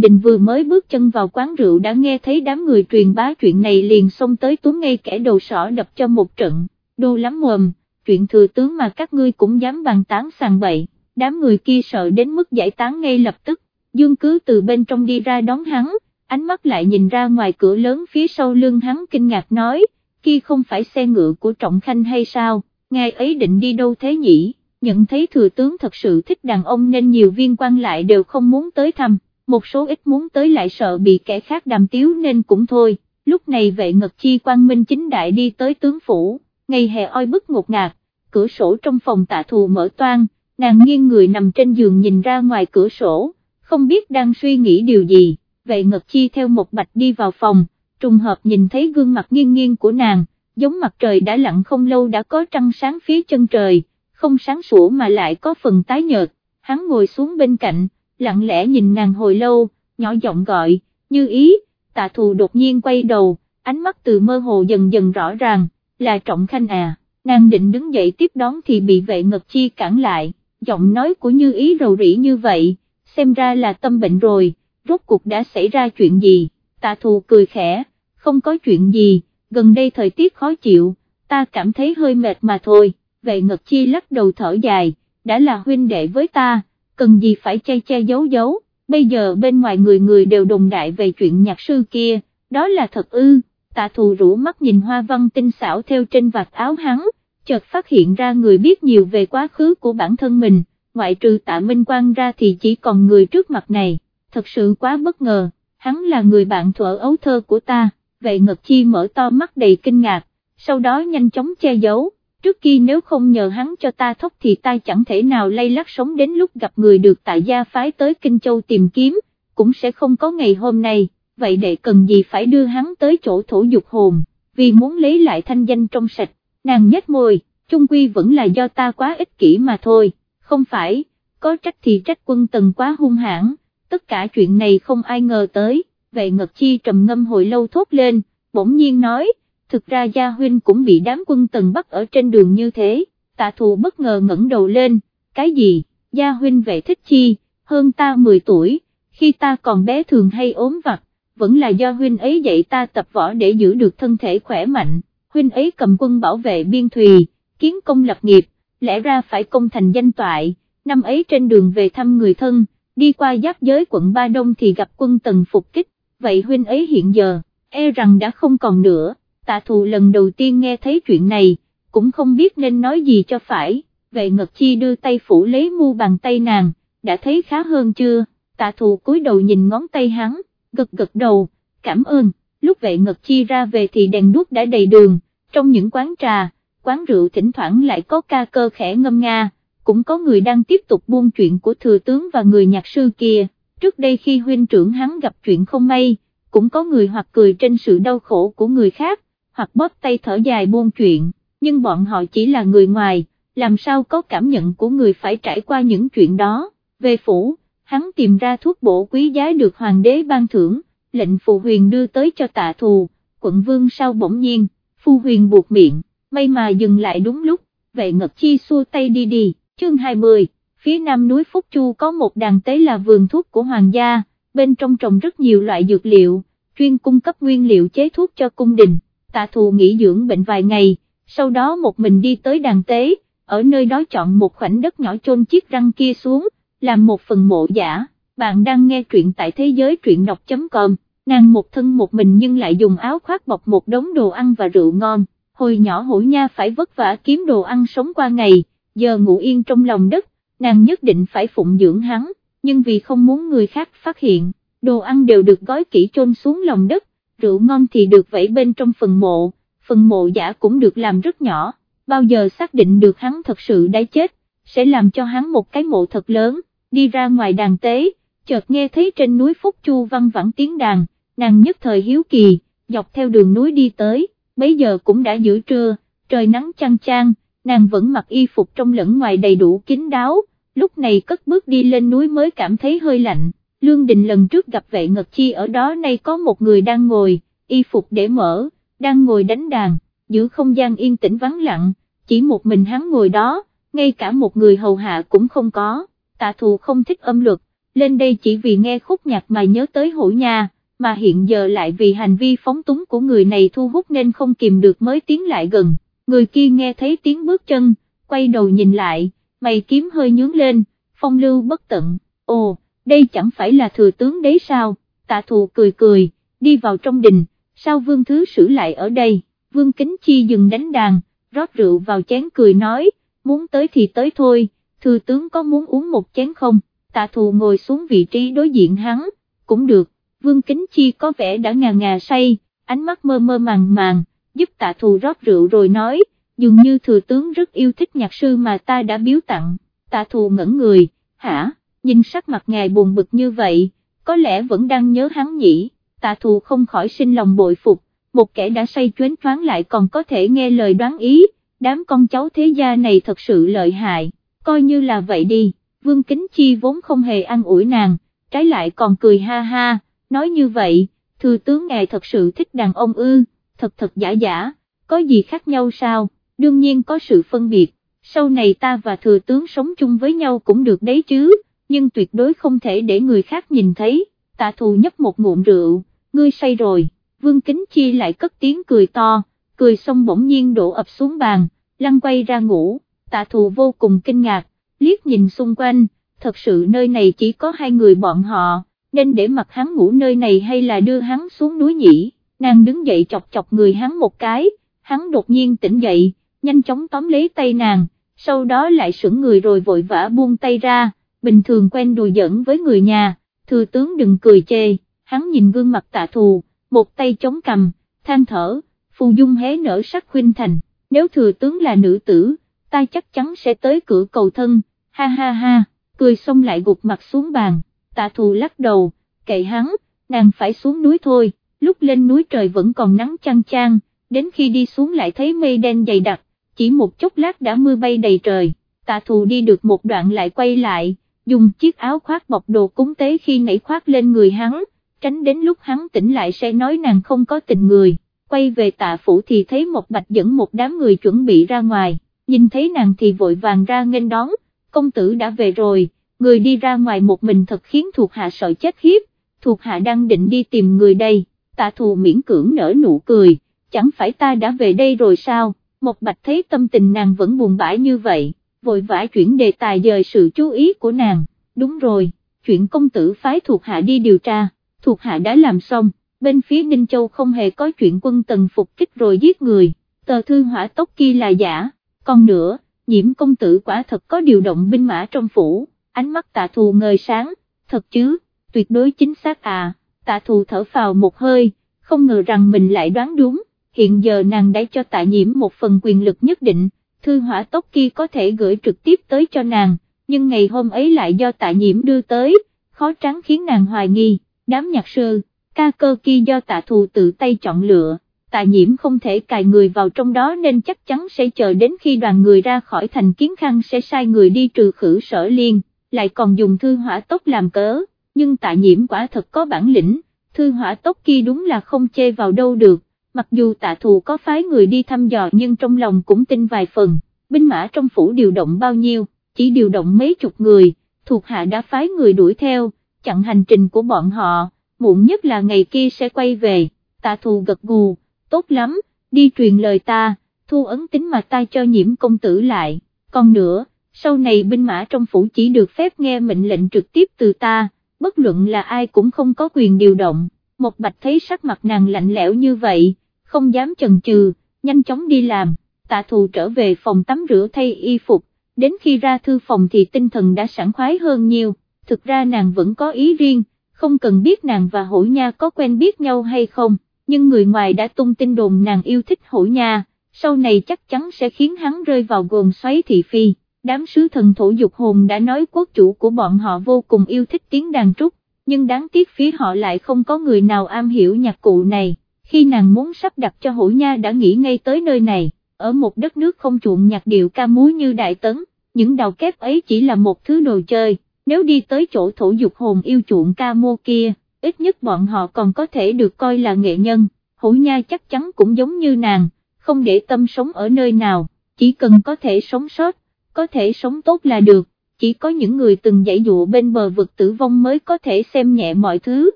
Đình vừa mới bước chân vào quán rượu đã nghe thấy đám người truyền bá chuyện này liền xông tới túm ngay kẻ đầu sỏ đập cho một trận, đô lắm mồm, chuyện thừa tướng mà các ngươi cũng dám bàn tán sàng bậy, đám người kia sợ đến mức giải tán ngay lập tức, Dương cứ từ bên trong đi ra đón hắn, ánh mắt lại nhìn ra ngoài cửa lớn phía sau lưng hắn kinh ngạc nói, kia không phải xe ngựa của Trọng Khanh hay sao, ngài ấy định đi đâu thế nhỉ, nhận thấy thừa tướng thật sự thích đàn ông nên nhiều viên quan lại đều không muốn tới thăm, một số ít muốn tới lại sợ bị kẻ khác đàm tiếu nên cũng thôi, lúc này vệ ngật chi quan minh chính đại đi tới tướng phủ, ngày hè oi bức ngột ngạt, cửa sổ trong phòng tạ thù mở toan, nàng nghiêng người nằm trên giường nhìn ra ngoài cửa sổ, không biết đang suy nghĩ điều gì, vệ ngật chi theo một bạch đi vào phòng, trùng hợp nhìn thấy gương mặt nghiêng nghiêng của nàng, giống mặt trời đã lặn không lâu đã có trăng sáng phía chân trời, không sáng sủa mà lại có phần tái nhợt, hắn ngồi xuống bên cạnh, lặng lẽ nhìn nàng hồi lâu, nhỏ giọng gọi, như ý, tạ thù đột nhiên quay đầu, ánh mắt từ mơ hồ dần dần rõ ràng, là trọng khanh à, nàng định đứng dậy tiếp đón thì bị vệ ngật chi cản lại, giọng nói của như ý rầu rĩ như vậy, xem ra là tâm bệnh rồi, rốt cuộc đã xảy ra chuyện gì, tạ thù cười khẽ, không có chuyện gì, gần đây thời tiết khó chịu, ta cảm thấy hơi mệt mà thôi, vệ ngật chi lắc đầu thở dài, đã là huynh đệ với ta, cần gì phải che che giấu giấu, bây giờ bên ngoài người người đều đồng đại về chuyện nhạc sư kia, đó là thật ư, tạ thù rũ mắt nhìn hoa văn tinh xảo theo trên vạt áo hắn, chợt phát hiện ra người biết nhiều về quá khứ của bản thân mình, ngoại trừ tạ Minh Quang ra thì chỉ còn người trước mặt này, thật sự quá bất ngờ, hắn là người bạn thuở ấu thơ của ta, vậy Ngật Chi mở to mắt đầy kinh ngạc, sau đó nhanh chóng che giấu, trước kia nếu không nhờ hắn cho ta thốc thì ta chẳng thể nào lay lắc sống đến lúc gặp người được tại gia phái tới Kinh Châu tìm kiếm, cũng sẽ không có ngày hôm nay, vậy để cần gì phải đưa hắn tới chỗ thổ dục hồn, vì muốn lấy lại thanh danh trong sạch, nàng nhếch môi, chung quy vẫn là do ta quá ích kỷ mà thôi không phải, có trách thì trách quân tần quá hung hãn, tất cả chuyện này không ai ngờ tới, vệ ngật chi trầm ngâm hồi lâu thốt lên, bỗng nhiên nói, thực ra gia huynh cũng bị đám quân tần bắt ở trên đường như thế, tạ thù bất ngờ ngẩng đầu lên, cái gì, gia huynh vệ thích chi, hơn ta 10 tuổi, khi ta còn bé thường hay ốm vặt, vẫn là do huynh ấy dạy ta tập võ để giữ được thân thể khỏe mạnh, huynh ấy cầm quân bảo vệ biên thùy, kiến công lập nghiệp, lẽ ra phải công thành danh toại, năm ấy trên đường về thăm người thân, đi qua giáp giới quận Ba Đông thì gặp quân tần phục kích, vậy huynh ấy hiện giờ, e rằng đã không còn nữa, tạ thù lần đầu tiên nghe thấy chuyện này, cũng không biết nên nói gì cho phải, Vệ Ngật Chi đưa tay phủ lấy mu bàn tay nàng, đã thấy khá hơn chưa, tạ thù cúi đầu nhìn ngón tay hắn, gật gật đầu, cảm ơn, lúc vệ Ngật Chi ra về thì đèn đuốc đã đầy đường, trong những quán trà, quán rượu thỉnh thoảng lại có ca cơ khẽ ngâm nga, cũng có người đang tiếp tục buôn chuyện của thừa tướng và người nhạc sư kia, trước đây khi huynh trưởng hắn gặp chuyện không may, cũng có người hoặc cười trên sự đau khổ của người khác, hoặc bóp tay thở dài buôn chuyện, nhưng bọn họ chỉ là người ngoài, làm sao có cảm nhận của người phải trải qua những chuyện đó, về phủ, hắn tìm ra thuốc bổ quý giá được hoàng đế ban thưởng, lệnh phù huyền đưa tới cho tạ thù, quận vương sau bỗng nhiên, phu huyền buộc miệng may mà dừng lại đúng lúc, vệ ngật chi xua tay đi đi, chương 20, phía nam núi Phúc Chu có một đàn tế là vườn thuốc của hoàng gia, bên trong trồng rất nhiều loại dược liệu, chuyên cung cấp nguyên liệu chế thuốc cho cung đình, tạ thù nghỉ dưỡng bệnh vài ngày, sau đó một mình đi tới đàn tế, ở nơi đó chọn một khoảnh đất nhỏ chôn chiếc răng kia xuống, làm một phần mộ giả, bạn đang nghe truyện tại thế giới truyện đọc.com, nàng một thân một mình nhưng lại dùng áo khoác bọc một đống đồ ăn và rượu ngon. Hồi nhỏ hổ nha phải vất vả kiếm đồ ăn sống qua ngày, giờ ngủ yên trong lòng đất, nàng nhất định phải phụng dưỡng hắn, nhưng vì không muốn người khác phát hiện, đồ ăn đều được gói kỹ chôn xuống lòng đất, rượu ngon thì được vẫy bên trong phần mộ, phần mộ giả cũng được làm rất nhỏ, bao giờ xác định được hắn thật sự đã chết, sẽ làm cho hắn một cái mộ thật lớn, đi ra ngoài đàn tế, chợt nghe thấy trên núi Phúc Chu văng vẳng tiếng đàn, nàng nhất thời hiếu kỳ, dọc theo đường núi đi tới bấy giờ cũng đã giữa trưa, trời nắng chăng chang, nàng vẫn mặc y phục trong lẫn ngoài đầy đủ kín đáo, lúc này cất bước đi lên núi mới cảm thấy hơi lạnh, Lương Đình lần trước gặp vệ Ngật Chi ở đó nay có một người đang ngồi, y phục để mở, đang ngồi đánh đàn, giữ không gian yên tĩnh vắng lặng, chỉ một mình hắn ngồi đó, ngay cả một người hầu hạ cũng không có, tạ thù không thích âm luật, lên đây chỉ vì nghe khúc nhạc mà nhớ tới hổ nha, mà hiện giờ lại vì hành vi phóng túng của người này thu hút nên không kìm được mới tiến lại gần, người kia nghe thấy tiếng bước chân, quay đầu nhìn lại, mày kiếm hơi nhướng lên, phong lưu bất tận, ồ, đây chẳng phải là thừa tướng đấy sao, tạ thù cười cười, đi vào trong đình, sao vương thứ sử lại ở đây, vương kính chi dừng đánh đàn, rót rượu vào chén cười nói, muốn tới thì tới thôi, thừa tướng có muốn uống một chén không, tạ thù ngồi xuống vị trí đối diện hắn, cũng được, vương kính chi có vẻ đã ngà ngà say, ánh mắt mơ mơ màng màng, giúp tạ thù rót rượu rồi nói, dường như thừa tướng rất yêu thích nhạc sư mà ta đã biếu tặng, tạ thù ngẩn người, hả, nhìn sắc mặt ngài buồn bực như vậy, có lẽ vẫn đang nhớ hắn nhỉ, tạ thù không khỏi sinh lòng bội phục, một kẻ đã say chuyến thoáng lại còn có thể nghe lời đoán ý, đám con cháu thế gia này thật sự lợi hại, coi như là vậy đi, Vương Kính Chi vốn không hề ăn ủi nàng, trái lại còn cười ha ha, nói như vậy, thừa tướng ngài thật sự thích đàn ông ư, thật thật giả giả, có gì khác nhau sao, đương nhiên có sự phân biệt, sau này ta và thừa tướng sống chung với nhau cũng được đấy chứ, nhưng tuyệt đối không thể để người khác nhìn thấy, tạ thù nhấp một ngụm rượu, ngươi say rồi, Vương Kính Chi lại cất tiếng cười to, cười xong bỗng nhiên đổ ập xuống bàn, lăn quay ra ngủ, tạ thù vô cùng kinh ngạc, liếc nhìn xung quanh, thật sự nơi này chỉ có hai người bọn họ, nên để mặc hắn ngủ nơi này hay là đưa hắn xuống núi nhỉ, nàng đứng dậy chọc chọc người hắn một cái, hắn đột nhiên tỉnh dậy, nhanh chóng tóm lấy tay nàng, sau đó lại sững người rồi vội vã buông tay ra, bình thường quen đùa giỡn với người nhà, thừa tướng đừng cười chê, hắn nhìn gương mặt tạ thù, một tay chống cầm, than thở, phù dung hé nở sắc khuyên thành, nếu thừa tướng là nữ tử, ta chắc chắn sẽ tới cửa cầu thân, ha ha ha, cười xong lại gục mặt xuống bàn, tạ thù lắc đầu, kệ hắn, nàng phải xuống núi thôi, lúc lên núi trời vẫn còn nắng chăng chang, đến khi đi xuống lại thấy mây đen dày đặc, chỉ một chốc lát đã mưa bay đầy trời, tạ thù đi được một đoạn lại quay lại, dùng chiếc áo khoác bọc đồ cúng tế khi nảy khoác lên người hắn, tránh đến lúc hắn tỉnh lại sẽ nói nàng không có tình người, quay về tạ phủ thì thấy một bạch dẫn một đám người chuẩn bị ra ngoài, nhìn thấy nàng thì vội vàng ra nghênh đón, công tử đã về rồi, người đi ra ngoài một mình thật khiến thuộc hạ sợ chết hiếp, thuộc hạ đang định đi tìm người đây, tạ thù miễn cưỡng nở nụ cười, chẳng phải ta đã về đây rồi sao, một bạch thấy tâm tình nàng vẫn buồn bã như vậy, vội vã chuyển đề tài dời sự chú ý của nàng, đúng rồi, chuyện công tử phái thuộc hạ đi điều tra thuộc hạ đã làm xong, bên phía Ninh Châu không hề có chuyện quân tần phục kích rồi giết người, tờ thư hỏa tốc kia là giả, còn nữa, nhiễm công tử quả thật có điều động binh mã trong phủ, ánh mắt tạ thù ngời sáng, thật chứ, tuyệt đối chính xác à, tạ thù thở phào một hơi, không ngờ rằng mình lại đoán đúng, hiện giờ nàng đã cho tạ nhiễm một phần quyền lực nhất định, thư hỏa tốc kia có thể gửi trực tiếp tới cho nàng, nhưng ngày hôm ấy lại do tạ nhiễm đưa tới, khó trắng khiến nàng hoài nghi đám nhạc sư, ca cơ kia do tạ thù tự tay chọn lựa, tạ nhiễm không thể cài người vào trong đó nên chắc chắn sẽ chờ đến khi đoàn người ra khỏi thành kiến khăn sẽ sai người đi trừ khử sở liên, lại còn dùng thư hỏa tốc làm cớ, nhưng tạ nhiễm quả thật có bản lĩnh, thư hỏa tốc kia đúng là không chê vào đâu được, mặc dù tạ thù có phái người đi thăm dò nhưng trong lòng cũng tin vài phần, binh mã trong phủ điều động bao nhiêu, chỉ điều động mấy chục người, thuộc hạ đã phái người đuổi theo, chặn hành trình của bọn họ, muộn nhất là ngày kia sẽ quay về, tạ thù gật gù, tốt lắm, đi truyền lời ta, thu ấn tính mà ta cho nhiễm công tử lại, còn nữa, sau này binh mã trong phủ chỉ được phép nghe mệnh lệnh trực tiếp từ ta, bất luận là ai cũng không có quyền điều động, một bạch thấy sắc mặt nàng lạnh lẽo như vậy, không dám chần chừ, nhanh chóng đi làm, tạ thù trở về phòng tắm rửa thay y phục, đến khi ra thư phòng thì tinh thần đã sẵn khoái hơn nhiều. Thực ra nàng vẫn có ý riêng, không cần biết nàng và hổ nha có quen biết nhau hay không, nhưng người ngoài đã tung tin đồn nàng yêu thích hổ nha, sau này chắc chắn sẽ khiến hắn rơi vào gồm xoáy thị phi. Đám sứ thần thổ dục hồn đã nói quốc chủ của bọn họ vô cùng yêu thích tiếng đàn trúc, nhưng đáng tiếc phía họ lại không có người nào am hiểu nhạc cụ này, khi nàng muốn sắp đặt cho hổ nha đã nghĩ ngay tới nơi này, ở một đất nước không chuộng nhạc điệu ca múa như Đại Tấn, những đào kép ấy chỉ là một thứ đồ chơi nếu đi tới chỗ thổ dục hồn yêu chuộng ca mô kia, ít nhất bọn họ còn có thể được coi là nghệ nhân, hổ nha chắc chắn cũng giống như nàng, không để tâm sống ở nơi nào, chỉ cần có thể sống sót, có thể sống tốt là được, chỉ có những người từng dãy dụ bên bờ vực tử vong mới có thể xem nhẹ mọi thứ,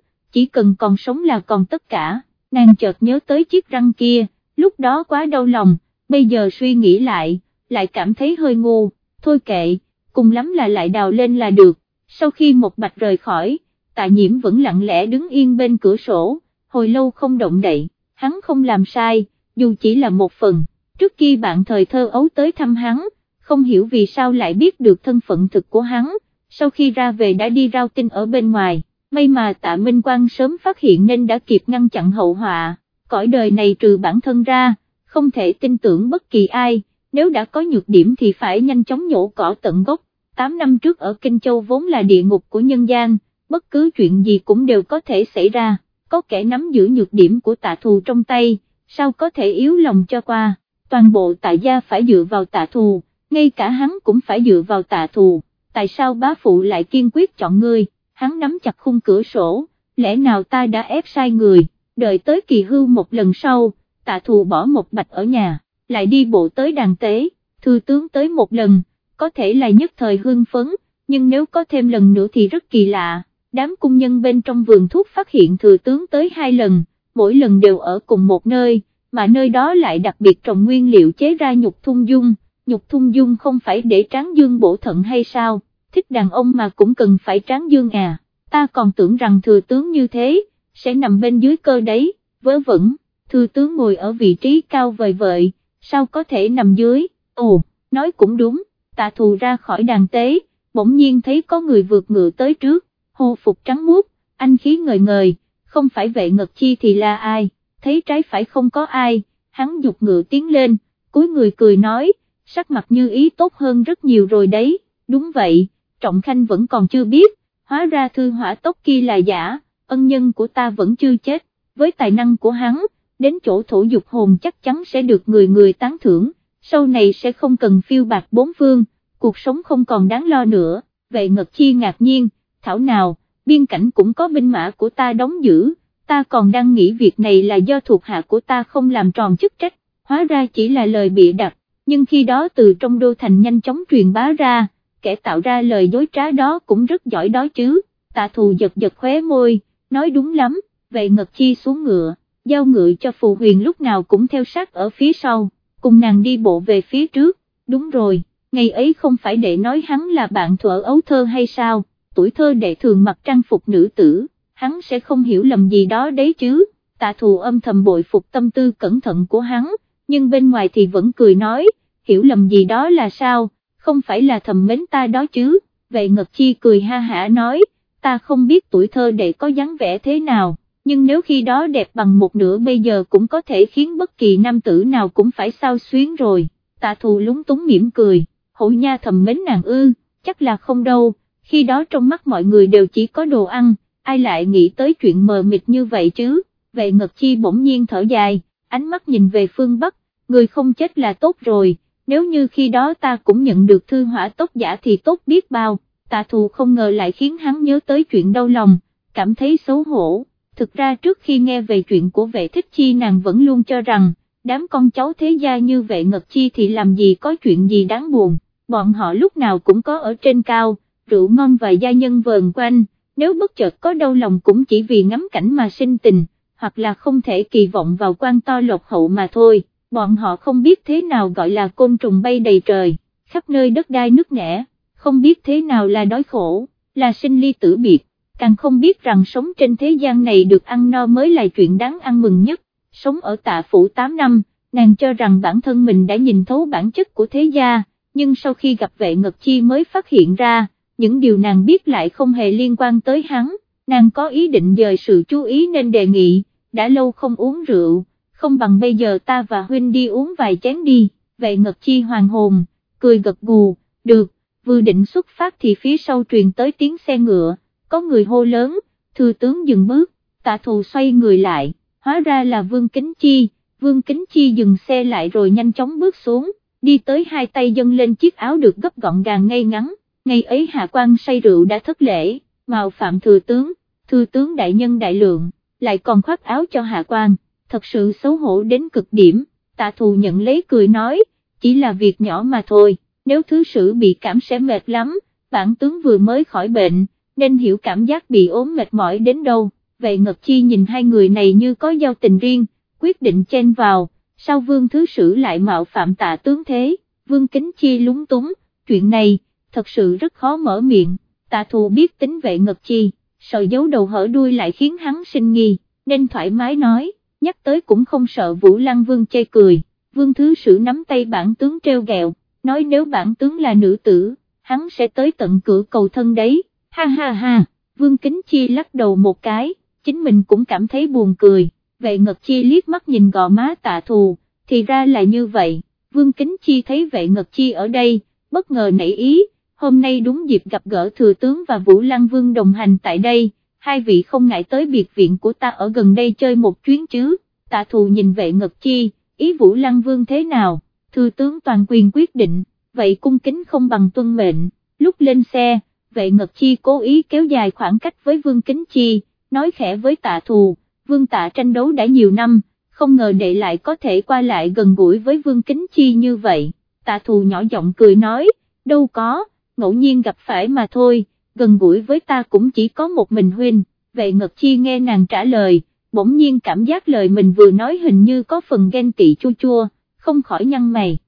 chỉ cần còn sống là còn tất cả, nàng chợt nhớ tới chiếc răng kia, lúc đó quá đau lòng, bây giờ suy nghĩ lại, lại cảm thấy hơi ngu, thôi kệ, cùng lắm là lại đào lên là được, sau khi một bạch rời khỏi, tạ nhiễm vẫn lặng lẽ đứng yên bên cửa sổ, hồi lâu không động đậy, hắn không làm sai, dù chỉ là một phần, trước khi bạn thời thơ ấu tới thăm hắn, không hiểu vì sao lại biết được thân phận thực của hắn, sau khi ra về đã đi rao tin ở bên ngoài, may mà tạ Minh Quang sớm phát hiện nên đã kịp ngăn chặn hậu họa, cõi đời này trừ bản thân ra, không thể tin tưởng bất kỳ ai, nếu đã có nhược điểm thì phải nhanh chóng nhổ cỏ tận gốc, 8 năm trước ở Kinh Châu vốn là địa ngục của nhân gian, bất cứ chuyện gì cũng đều có thể xảy ra, có kẻ nắm giữ nhược điểm của tạ thù trong tay, sao có thể yếu lòng cho qua, toàn bộ tạ gia phải dựa vào tạ thù, ngay cả hắn cũng phải dựa vào tạ thù, tại sao bá phụ lại kiên quyết chọn ngươi, hắn nắm chặt khung cửa sổ, lẽ nào ta đã ép sai người, đợi tới kỳ hưu một lần sau, tạ thù bỏ một bạch ở nhà, lại đi bộ tới đàn tế, thư tướng tới một lần, có thể là nhất thời hương phấn, nhưng nếu có thêm lần nữa thì rất kỳ lạ, đám cung nhân bên trong vườn thuốc phát hiện thừa tướng tới hai lần, mỗi lần đều ở cùng một nơi, mà nơi đó lại đặc biệt trồng nguyên liệu chế ra nhục thung dung, nhục thung dung không phải để tráng dương bổ thận hay sao, thích đàn ông mà cũng cần phải tráng dương à, ta còn tưởng rằng thừa tướng như thế, sẽ nằm bên dưới cơ đấy, vớ vẩn, thừa tướng ngồi ở vị trí cao vời vợi, sao có thể nằm dưới, ồ, nói cũng đúng, tạ thù ra khỏi đàn tế, bỗng nhiên thấy có người vượt ngựa tới trước, hô phục trắng muốt, anh khí ngời ngời, không phải vệ ngật chi thì là ai, thấy trái phải không có ai, hắn dục ngựa tiến lên, cuối người cười nói, sắc mặt như ý tốt hơn rất nhiều rồi đấy, đúng vậy, Trọng Khanh vẫn còn chưa biết, hóa ra thư hỏa tốc kia là giả, ân nhân của ta vẫn chưa chết, với tài năng của hắn, đến chỗ thổ dục hồn chắc chắn sẽ được người người tán thưởng, sau này sẽ không cần phiêu bạc bốn phương, cuộc sống không còn đáng lo nữa, vậy Ngật Chi ngạc nhiên, thảo nào, biên cảnh cũng có binh mã của ta đóng giữ, ta còn đang nghĩ việc này là do thuộc hạ của ta không làm tròn chức trách, hóa ra chỉ là lời bịa đặt, nhưng khi đó từ trong đô thành nhanh chóng truyền bá ra, kẻ tạo ra lời dối trá đó cũng rất giỏi đó chứ, tạ thù giật giật khóe môi, nói đúng lắm, vậy Ngật Chi xuống ngựa, giao ngựa cho phù huyền lúc nào cũng theo sát ở phía sau, cùng nàng đi bộ về phía trước, đúng rồi, ngày ấy không phải để nói hắn là bạn thuở ấu thơ hay sao, tuổi thơ đệ thường mặc trang phục nữ tử, hắn sẽ không hiểu lầm gì đó đấy chứ, tạ thù âm thầm bội phục tâm tư cẩn thận của hắn, nhưng bên ngoài thì vẫn cười nói, hiểu lầm gì đó là sao, không phải là thầm mến ta đó chứ, vậy Ngật Chi cười ha hả nói, ta không biết tuổi thơ đệ có dáng vẻ thế nào, nhưng nếu khi đó đẹp bằng một nửa bây giờ cũng có thể khiến bất kỳ nam tử nào cũng phải sao xuyến rồi, tạ thù lúng túng mỉm cười, hổ nha thầm mến nàng ư, chắc là không đâu, khi đó trong mắt mọi người đều chỉ có đồ ăn, ai lại nghĩ tới chuyện mờ mịt như vậy chứ, vậy Ngật Chi bỗng nhiên thở dài, ánh mắt nhìn về phương Bắc, người không chết là tốt rồi, nếu như khi đó ta cũng nhận được thư hỏa tốc giả thì tốt biết bao, tạ thù không ngờ lại khiến hắn nhớ tới chuyện đau lòng, cảm thấy xấu hổ, thực ra trước khi nghe về chuyện của vệ thích chi nàng vẫn luôn cho rằng, đám con cháu thế gia như vệ ngật chi thì làm gì có chuyện gì đáng buồn, bọn họ lúc nào cũng có ở trên cao, rượu ngon và gia nhân vờn quanh, nếu bất chợt có đau lòng cũng chỉ vì ngắm cảnh mà sinh tình, hoặc là không thể kỳ vọng vào quan to lộc hậu mà thôi, bọn họ không biết thế nào gọi là côn trùng bay đầy trời, khắp nơi đất đai nước nẻ, không biết thế nào là đói khổ, là sinh ly tử biệt, càng không biết rằng sống trên thế gian này được ăn no mới là chuyện đáng ăn mừng nhất, sống ở tạ phủ 8 năm, nàng cho rằng bản thân mình đã nhìn thấu bản chất của thế gia, nhưng sau khi gặp vệ ngật chi mới phát hiện ra, những điều nàng biết lại không hề liên quan tới hắn, nàng có ý định dời sự chú ý nên đề nghị, đã lâu không uống rượu, không bằng bây giờ ta và huynh đi uống vài chén đi, vệ ngật chi hoàng hồn, cười gật gù, được, vừa định xuất phát thì phía sau truyền tới tiếng xe ngựa, có người hô lớn, thư tướng dừng bước, tạ thù xoay người lại, hóa ra là vương kính chi, vương kính chi dừng xe lại rồi nhanh chóng bước xuống, đi tới hai tay dâng lên chiếc áo được gấp gọn gàng ngay ngắn, ngày ấy hạ quan say rượu đã thất lễ, mạo phạm thừa tướng, thư tướng đại nhân đại lượng, lại còn khoác áo cho hạ quan, thật sự xấu hổ đến cực điểm, tạ thù nhận lấy cười nói, chỉ là việc nhỏ mà thôi, nếu thứ sử bị cảm sẽ mệt lắm, bản tướng vừa mới khỏi bệnh, nên hiểu cảm giác bị ốm mệt mỏi đến đâu, vậy Ngật Chi nhìn hai người này như có giao tình riêng, quyết định chen vào, sao vương thứ sử lại mạo phạm tạ tướng thế, vương kính chi lúng túng, chuyện này, thật sự rất khó mở miệng, tạ thù biết tính vệ Ngật Chi, sợ giấu đầu hở đuôi lại khiến hắn sinh nghi, nên thoải mái nói, nhắc tới cũng không sợ Vũ Lăng Vương chê cười, vương thứ sử nắm tay bản tướng treo gẹo, nói nếu bản tướng là nữ tử, hắn sẽ tới tận cửa cầu thân đấy, ha ha ha, vương kính chi lắc đầu một cái, chính mình cũng cảm thấy buồn cười, vệ ngật chi liếc mắt nhìn gò má tạ thù, thì ra là như vậy, vương kính chi thấy vệ ngật chi ở đây, bất ngờ nảy ý, hôm nay đúng dịp gặp gỡ thừa tướng và Vũ Lăng Vương đồng hành tại đây, hai vị không ngại tới biệt viện của ta ở gần đây chơi một chuyến chứ, tạ thù nhìn vệ ngật chi, ý Vũ Lăng Vương thế nào, thư tướng toàn quyền quyết định, vậy cung kính không bằng tuân mệnh, lúc lên xe, vệ ngật chi cố ý kéo dài khoảng cách với Vương Kính Chi, nói khẽ với tạ thù, Vương tạ tranh đấu đã nhiều năm, không ngờ đệ lại có thể qua lại gần gũi với Vương Kính Chi như vậy, tạ thù nhỏ giọng cười nói, đâu có, ngẫu nhiên gặp phải mà thôi, gần gũi với ta cũng chỉ có một mình huynh, vệ ngật chi nghe nàng trả lời, bỗng nhiên cảm giác lời mình vừa nói hình như có phần ghen tị chua chua, không khỏi nhăn mày.